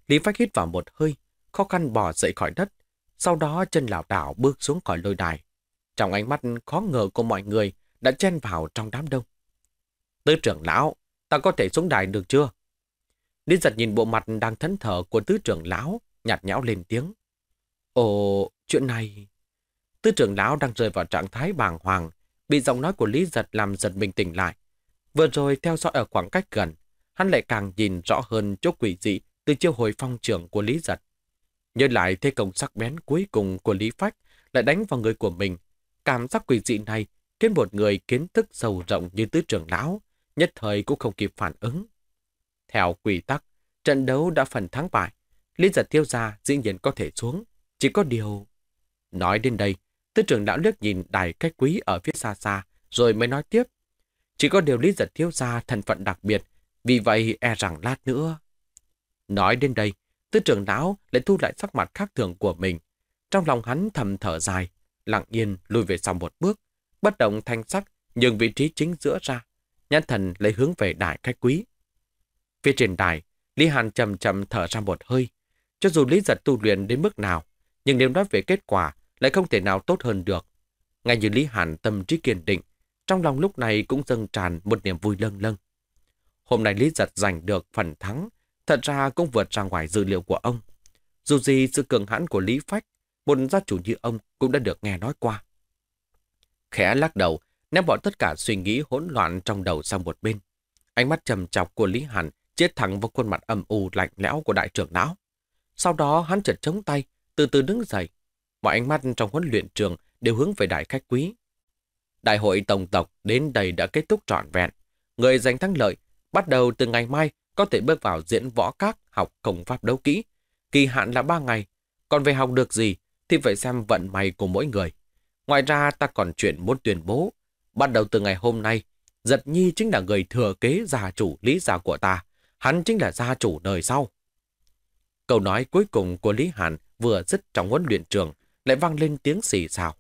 Lý Phách hít vào một hơi, khó khăn bỏ dậy khỏi đất, sau đó chân lảo đảo bước xuống khỏi lôi đài. Trong ánh mắt khó ngờ của mọi người đã chen vào trong đám đông. Tứ trưởng lão, ta có thể xuống đài được chưa? Lý giật nhìn bộ mặt đang thẫn thờ của tứ trưởng lão, nhạt nhẽo lên tiếng. Ồ, chuyện này... Tứ trưởng lão đang rơi vào trạng thái bàng hoàng, bị giọng nói của Lý giật làm giật mình tỉnh lại. Vừa rồi theo dõi ở khoảng cách gần, hắn lại càng nhìn rõ hơn chỗ quỷ dị từ chiêu hồi phong trưởng của Lý giật. Nhớ lại thế công sắc bén cuối cùng của Lý Phách lại đánh vào người của mình. Cảm giác quỷ dị này khiến một người kiến thức sâu rộng như tứ trưởng lão, nhất thời cũng không kịp phản ứng. Theo quy tắc, trận đấu đã phần thắng bại. Lý giật tiêu ra dĩ nhiên có thể xuống. Chỉ có điều... Nói đến đây, tư trưởng lão liếc nhìn đài cách quý ở phía xa xa, rồi mới nói tiếp. Chỉ có điều Lý giật thiếu ra thân phận đặc biệt, vì vậy e rằng lát nữa. Nói đến đây, tư trưởng lão lại thu lại sắc mặt khác thường của mình. Trong lòng hắn thầm thở dài, lặng yên lùi về sau một bước, bất động thanh sắc, nhường vị trí chính giữa ra. Nhãn thần lấy hướng về đại khách quý. Phía trên đài, Lý Hàn chậm chậm thở ra một hơi. Cho dù Lý giật tu luyện đến mức nào, nhưng nếu nói về kết quả lại không thể nào tốt hơn được. Ngay như Lý Hàn tâm trí kiên định, trong lòng lúc này cũng dâng tràn một niềm vui lâng lâng. Hôm nay Lý giật giành được phần thắng, thật ra cũng vượt ra ngoài dữ liệu của ông. Dù gì sự cường hãn của Lý Phách, một gia chủ như ông cũng đã được nghe nói qua. Khẽ lắc đầu, ném bỏ tất cả suy nghĩ hỗn loạn trong đầu sang một bên. Ánh mắt trầm chọc của Lý Hàn chết thẳng vào khuôn mặt âm u lạnh lẽo của đại trưởng não. Sau đó hắn chợt chống tay, từ từ đứng dậy. Mọi ánh mắt trong huấn luyện trường đều hướng về đại khách quý. Đại hội tổng tộc đến đây đã kết thúc trọn vẹn. Người giành thắng lợi, bắt đầu từ ngày mai có thể bước vào diễn võ các học công pháp đấu kỹ. Kỳ hạn là 3 ngày, còn về học được gì thì phải xem vận may của mỗi người. Ngoài ra ta còn chuyện muốn tuyên bố. Bắt đầu từ ngày hôm nay, Giật Nhi chính là người thừa kế gia chủ Lý Gia của ta. Hắn chính là gia chủ đời sau. Câu nói cuối cùng của Lý Hàn vừa dứt trong huấn luyện trường lại vang lên tiếng xì xào.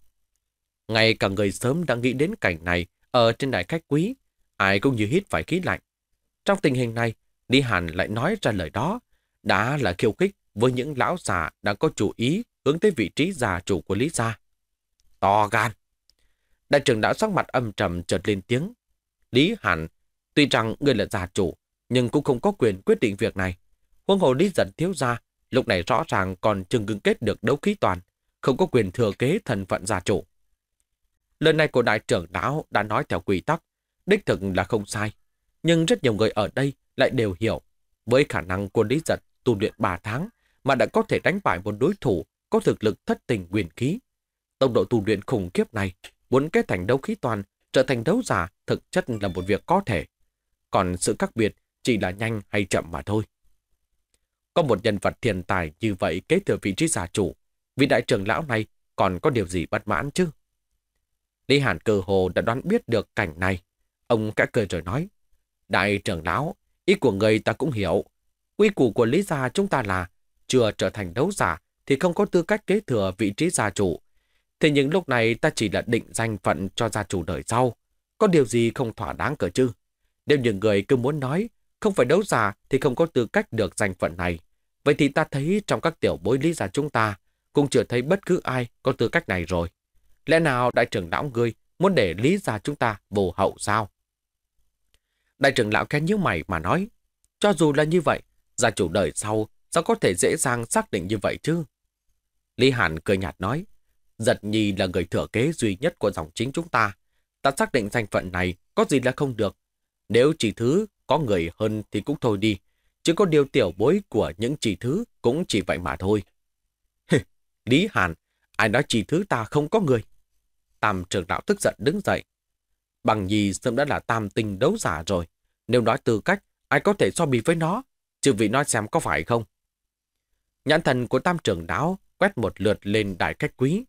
Ngay cả người sớm đã nghĩ đến cảnh này ở trên đại khách quý, ai cũng như hít phải khí lạnh. Trong tình hình này, Lý Hàn lại nói ra lời đó, đã là khiêu khích với những lão già đang có chủ ý hướng tới vị trí già chủ của Lý Gia. To gan! Đại trưởng đã sắc mặt âm trầm chợt lên tiếng. Lý Hàn, tuy rằng người là già chủ, nhưng cũng không có quyền quyết định việc này. Huân hồ Lý giận thiếu gia, lúc này rõ ràng còn chừng ngưng kết được đấu khí toàn, không có quyền thừa kế thần phận gia chủ. Lần này của đại trưởng lão đã nói theo quy tắc, đích thực là không sai. Nhưng rất nhiều người ở đây lại đều hiểu, với khả năng của Lý Giật tu luyện 3 tháng mà đã có thể đánh bại một đối thủ có thực lực thất tình quyền khí. Tốc độ tu luyện khủng khiếp này, muốn kết thành đấu khí toàn, trở thành đấu giả thực chất là một việc có thể. Còn sự khác biệt chỉ là nhanh hay chậm mà thôi. Có một nhân vật thiền tài như vậy kế thừa vị trí giả chủ, vị đại trưởng lão này còn có điều gì bất mãn chứ? Lý Hàn cơ hồ đã đoán biết được cảnh này. Ông cả cười rồi nói, Đại trưởng lão, ý của người ta cũng hiểu. Quy củ của Lý gia chúng ta là, chưa trở thành đấu giả thì không có tư cách kế thừa vị trí gia chủ. Thế nhưng lúc này ta chỉ là định danh phận cho gia chủ đời sau. Có điều gì không thỏa đáng cỡ chứ? Nếu những người cứ muốn nói, không phải đấu giả thì không có tư cách được danh phận này. Vậy thì ta thấy trong các tiểu bối lý gia chúng ta, cũng chưa thấy bất cứ ai có tư cách này rồi. Lẽ nào đại trưởng lão ngươi muốn để lý gia chúng ta bù hậu sao? Đại trưởng lão khen nhíu mày mà nói, Cho dù là như vậy, gia chủ đời sau sao có thể dễ dàng xác định như vậy chứ? Lý Hàn cười nhạt nói, Giật Nhi là người thừa kế duy nhất của dòng chính chúng ta. Ta xác định danh phận này có gì là không được. Nếu chỉ thứ có người hơn thì cũng thôi đi. Chứ có điều tiểu bối của những chỉ thứ cũng chỉ vậy mà thôi. Lý Hàn, ai nói chỉ thứ ta không có người? Tam trưởng lão tức giận đứng dậy. Bằng gì sớm đã là tam tinh đấu giả rồi. Nếu nói tư cách, ai có thể so bì với nó? Chứ vị nói xem có phải không? Nhãn thần của tam trưởng đáo quét một lượt lên đại khách quý.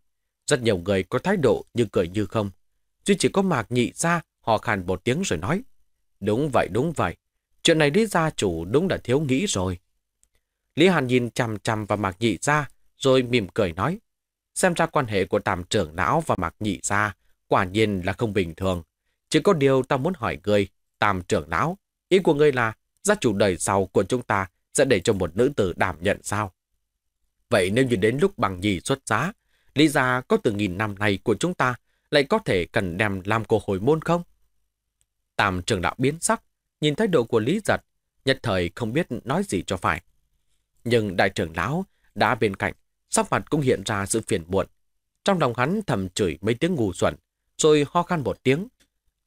Rất nhiều người có thái độ như cười như không. Duy chỉ có mạc nhị ra, họ khàn một tiếng rồi nói. Đúng vậy, đúng vậy. Chuyện này Lý gia chủ đúng là thiếu nghĩ rồi. Lý Hàn nhìn chằm chằm vào mạc nhị ra, rồi mỉm cười nói. Xem ra quan hệ của tam trưởng não và mạc nhị ra quả nhiên là không bình thường. Chỉ có điều ta muốn hỏi người, tam trưởng lão ý của ngươi là gia chủ đời sau của chúng ta sẽ để cho một nữ tử đảm nhận sao? Vậy nếu như đến lúc bằng nhì xuất giá, Lý gia có từ nghìn năm này của chúng ta lại có thể cần đem làm cô hồi môn không? Tam trưởng đạo biến sắc, nhìn thái độ của Lý giật, nhất thời không biết nói gì cho phải. Nhưng đại trưởng lão đã bên cạnh, sắc mặt cũng hiện ra sự phiền muộn. Trong lòng hắn thầm chửi mấy tiếng ngu xuẩn, rồi ho khan một tiếng.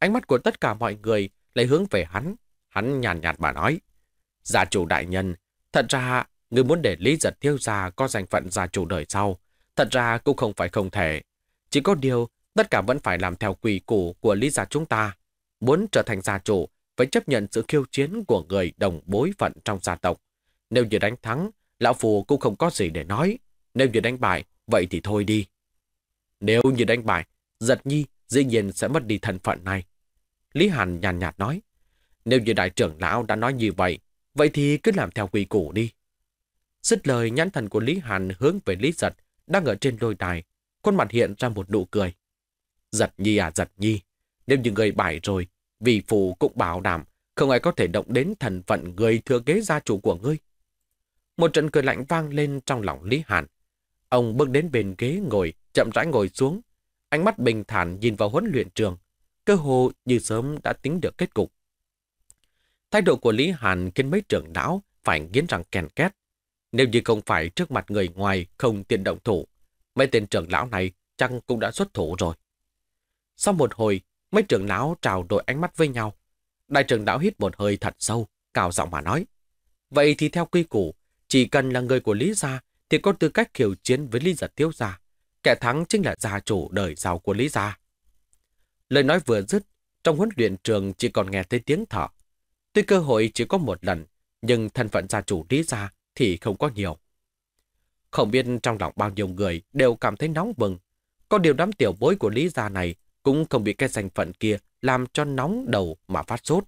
Ánh mắt của tất cả mọi người lại hướng về hắn. Hắn nhàn nhạt, mà nói, Gia chủ đại nhân, thật ra người muốn để Lý giật Thiêu gia có danh phận gia chủ đời sau. Thật ra cũng không phải không thể. Chỉ có điều, tất cả vẫn phải làm theo quỷ củ của Lý gia chúng ta. Muốn trở thành gia chủ, phải chấp nhận sự khiêu chiến của người đồng bối phận trong gia tộc. Nếu như đánh thắng, Lão Phù cũng không có gì để nói. Nếu như đánh bại, vậy thì thôi đi. Nếu như đánh bại, giật nhi dĩ nhiên sẽ mất đi thân phận này. Lý Hàn nhàn nhạt nói, nếu như đại trưởng lão đã nói như vậy, vậy thì cứ làm theo quy củ đi. Dứt lời nhãn thần của Lý Hàn hướng về Lý Giật, đang ở trên lôi đài, khuôn mặt hiện ra một nụ cười. Giật nhi à giật nhi, nếu như người bại rồi, vì phụ cũng bảo đảm không ai có thể động đến thần phận người thừa kế gia chủ của ngươi. Một trận cười lạnh vang lên trong lòng Lý Hàn. Ông bước đến bên ghế ngồi, chậm rãi ngồi xuống. Ánh mắt bình thản nhìn vào huấn luyện trường. Cơ hồ như sớm đã tính được kết cục. Thái độ của Lý Hàn khiến mấy trưởng lão phải nghiến răng kèn két. Nếu như không phải trước mặt người ngoài không tiện động thủ, mấy tên trưởng lão này chắc cũng đã xuất thủ rồi. Sau một hồi, mấy trưởng lão trào đổi ánh mắt với nhau. Đại trưởng lão hít một hơi thật sâu, cao giọng mà nói. Vậy thì theo quy củ, chỉ cần là người của Lý Gia thì có tư cách khiêu chiến với Lý Giật Tiêu Gia. Kẻ thắng chính là gia chủ đời giàu của Lý Gia. Lời nói vừa dứt, trong huấn luyện trường chỉ còn nghe thấy tiếng thở. Tuy cơ hội chỉ có một lần, nhưng thân phận gia chủ Lý Gia thì không có nhiều. Không biết trong lòng bao nhiêu người đều cảm thấy nóng bừng. Có điều đám tiểu bối của Lý Gia này cũng không bị cái danh phận kia làm cho nóng đầu mà phát sốt.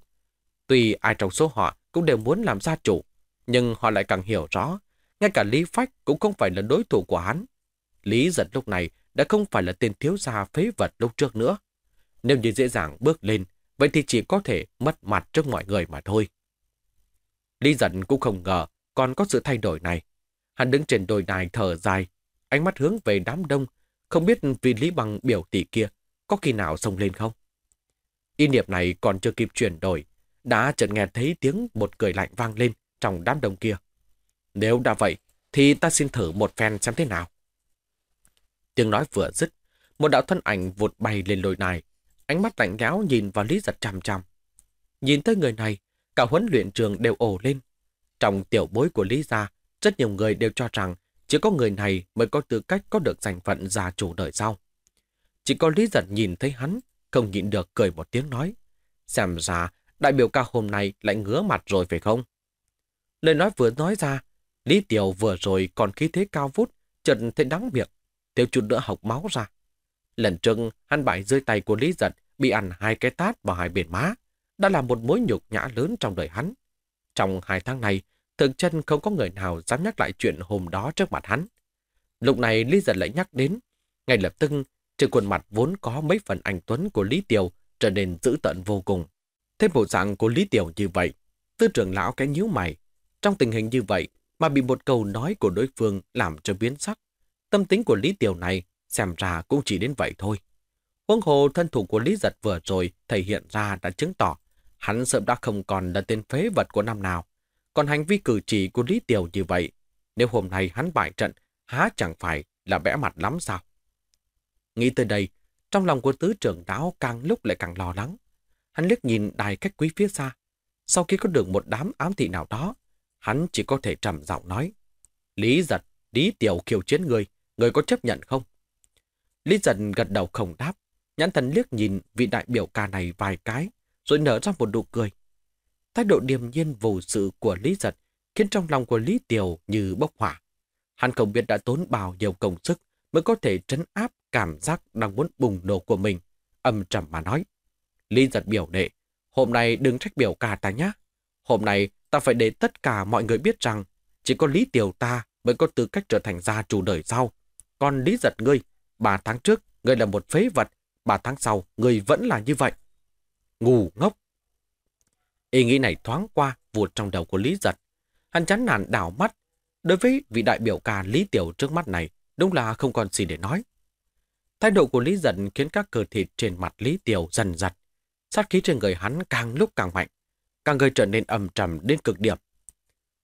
Tuy ai trong số họ cũng đều muốn làm gia chủ, nhưng họ lại càng hiểu rõ, ngay cả Lý Phách cũng không phải là đối thủ của hắn. Lý giật lúc này đã không phải là tên thiếu gia phế vật lúc trước nữa. Nếu như dễ dàng bước lên, vậy thì chỉ có thể mất mặt trước mọi người mà thôi. Lý giận cũng không ngờ còn có sự thay đổi này. Hắn đứng trên đồi đài thở dài, ánh mắt hướng về đám đông, không biết vì Lý Bằng biểu tỷ kia có khi nào xông lên không. Y niệm này còn chưa kịp chuyển đổi, đã chợt nghe thấy tiếng một cười lạnh vang lên trong đám đông kia. Nếu đã vậy, thì ta xin thử một phen xem thế nào. Tiếng nói vừa dứt, một đạo thân ảnh vụt bay lên lồi đài, ánh mắt lạnh lẽo nhìn vào Lý Giật chằm chằm. Nhìn tới người này, cả huấn luyện trường đều ồ lên. Trong tiểu bối của Lý Gia, rất nhiều người đều cho rằng chỉ có người này mới có tư cách có được giành phận gia chủ đời sau. Chỉ có Lý Giật nhìn thấy hắn, không nhịn được cười một tiếng nói. Xem ra, đại biểu ca hôm nay lại ngứa mặt rồi phải không? Lời nói vừa nói ra, Lý Tiểu vừa rồi còn khí thế cao vút, chợt thấy đắng miệng, thiếu chút nữa học máu ra. Lần trước, hắn bại rơi tay của Lý Giật bị ăn hai cái tát vào hai bên má, đã là một mối nhục nhã lớn trong đời hắn. Trong hai tháng này, thường chân không có người nào dám nhắc lại chuyện hôm đó trước mặt hắn. Lúc này Lý Giật lại nhắc đến, ngay lập tức trên khuôn mặt vốn có mấy phần anh Tuấn của Lý Tiều trở nên dữ tợn vô cùng. Thế bộ dạng của Lý Tiểu như vậy, tư trưởng lão cái nhíu mày. Trong tình hình như vậy mà bị một câu nói của đối phương làm cho biến sắc. Tâm tính của Lý Tiểu này xem ra cũng chỉ đến vậy thôi. Huống hồ thân thủ của Lý Giật vừa rồi thể hiện ra đã chứng tỏ hắn sớm đã không còn là tên phế vật của năm nào. Còn hành vi cử chỉ của Lý Tiểu như vậy, nếu hôm nay hắn bại trận, há chẳng phải là bẽ mặt lắm sao? Nghĩ tới đây, trong lòng của tứ trưởng đáo càng lúc lại càng lo lắng. Hắn liếc nhìn đài cách quý phía xa. Sau khi có được một đám ám thị nào đó, hắn chỉ có thể trầm giọng nói. Lý giật, Lý Tiểu khiêu chiến người, người có chấp nhận không? Lý giận gật đầu không đáp, nhãn thần liếc nhìn vị đại biểu ca này vài cái, rồi nở ra một nụ cười. Thái độ điềm nhiên vô sự của Lý giật khiến trong lòng của Lý Tiểu như bốc hỏa. Hắn không biết đã tốn bao nhiêu công sức mới có thể trấn áp cảm giác đang muốn bùng nổ của mình, âm trầm mà nói. Lý giật biểu đệ, hôm nay đừng trách biểu ca ta nhé. Hôm nay ta phải để tất cả mọi người biết rằng chỉ có Lý Tiểu ta mới có tư cách trở thành gia chủ đời sau. Còn Lý giật ngươi, ba tháng trước ngươi là một phế vật, ba tháng sau ngươi vẫn là như vậy. Ngu ngốc. Ý nghĩ này thoáng qua vụt trong đầu của Lý giật. Hắn chán nản đảo mắt. Đối với vị đại biểu ca Lý Tiểu trước mắt này, đúng là không còn gì để nói. Thái độ của Lý giật khiến các cơ thịt trên mặt Lý Tiểu dần giật. Sát khí trên người hắn càng lúc càng mạnh, càng gây trở nên âm trầm đến cực điểm.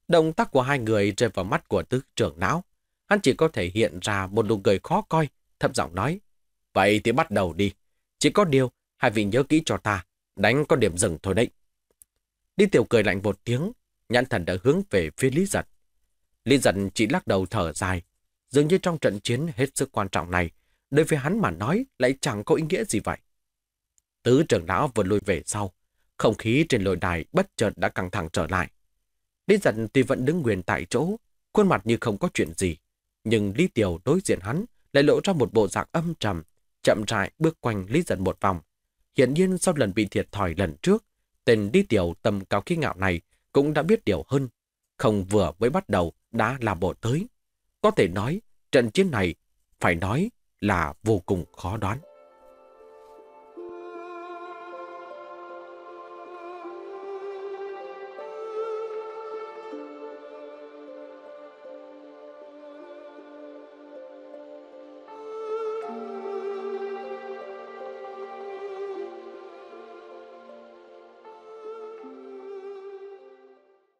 Động tác của hai người rơi vào mắt của tứ trưởng não. Hắn chỉ có thể hiện ra một nụ cười khó coi, thấp giọng nói. Vậy thì bắt đầu đi. Chỉ có điều, hai vị nhớ kỹ cho ta, đánh có điểm dừng thôi đấy. Lý Tiểu cười lạnh một tiếng, nhãn thần đã hướng về phía Lý Giật. Lý Giật chỉ lắc đầu thở dài, dường như trong trận chiến hết sức quan trọng này, đối với hắn mà nói lại chẳng có ý nghĩa gì vậy. Tứ trưởng lão vừa lùi về sau, không khí trên lồi đài bất chợt đã căng thẳng trở lại. Lý giật tuy vẫn đứng nguyên tại chỗ, khuôn mặt như không có chuyện gì, nhưng Lý Tiểu đối diện hắn lại lộ ra một bộ dạng âm trầm, chậm rãi bước quanh Lý giật một vòng. Hiện nhiên sau lần bị thiệt thòi lần trước, tên đi Tiểu tầm cao khí ngạo này cũng đã biết điều hơn. Không vừa mới bắt đầu đã làm bộ tới. Có thể nói, trận chiến này phải nói là vô cùng khó đoán.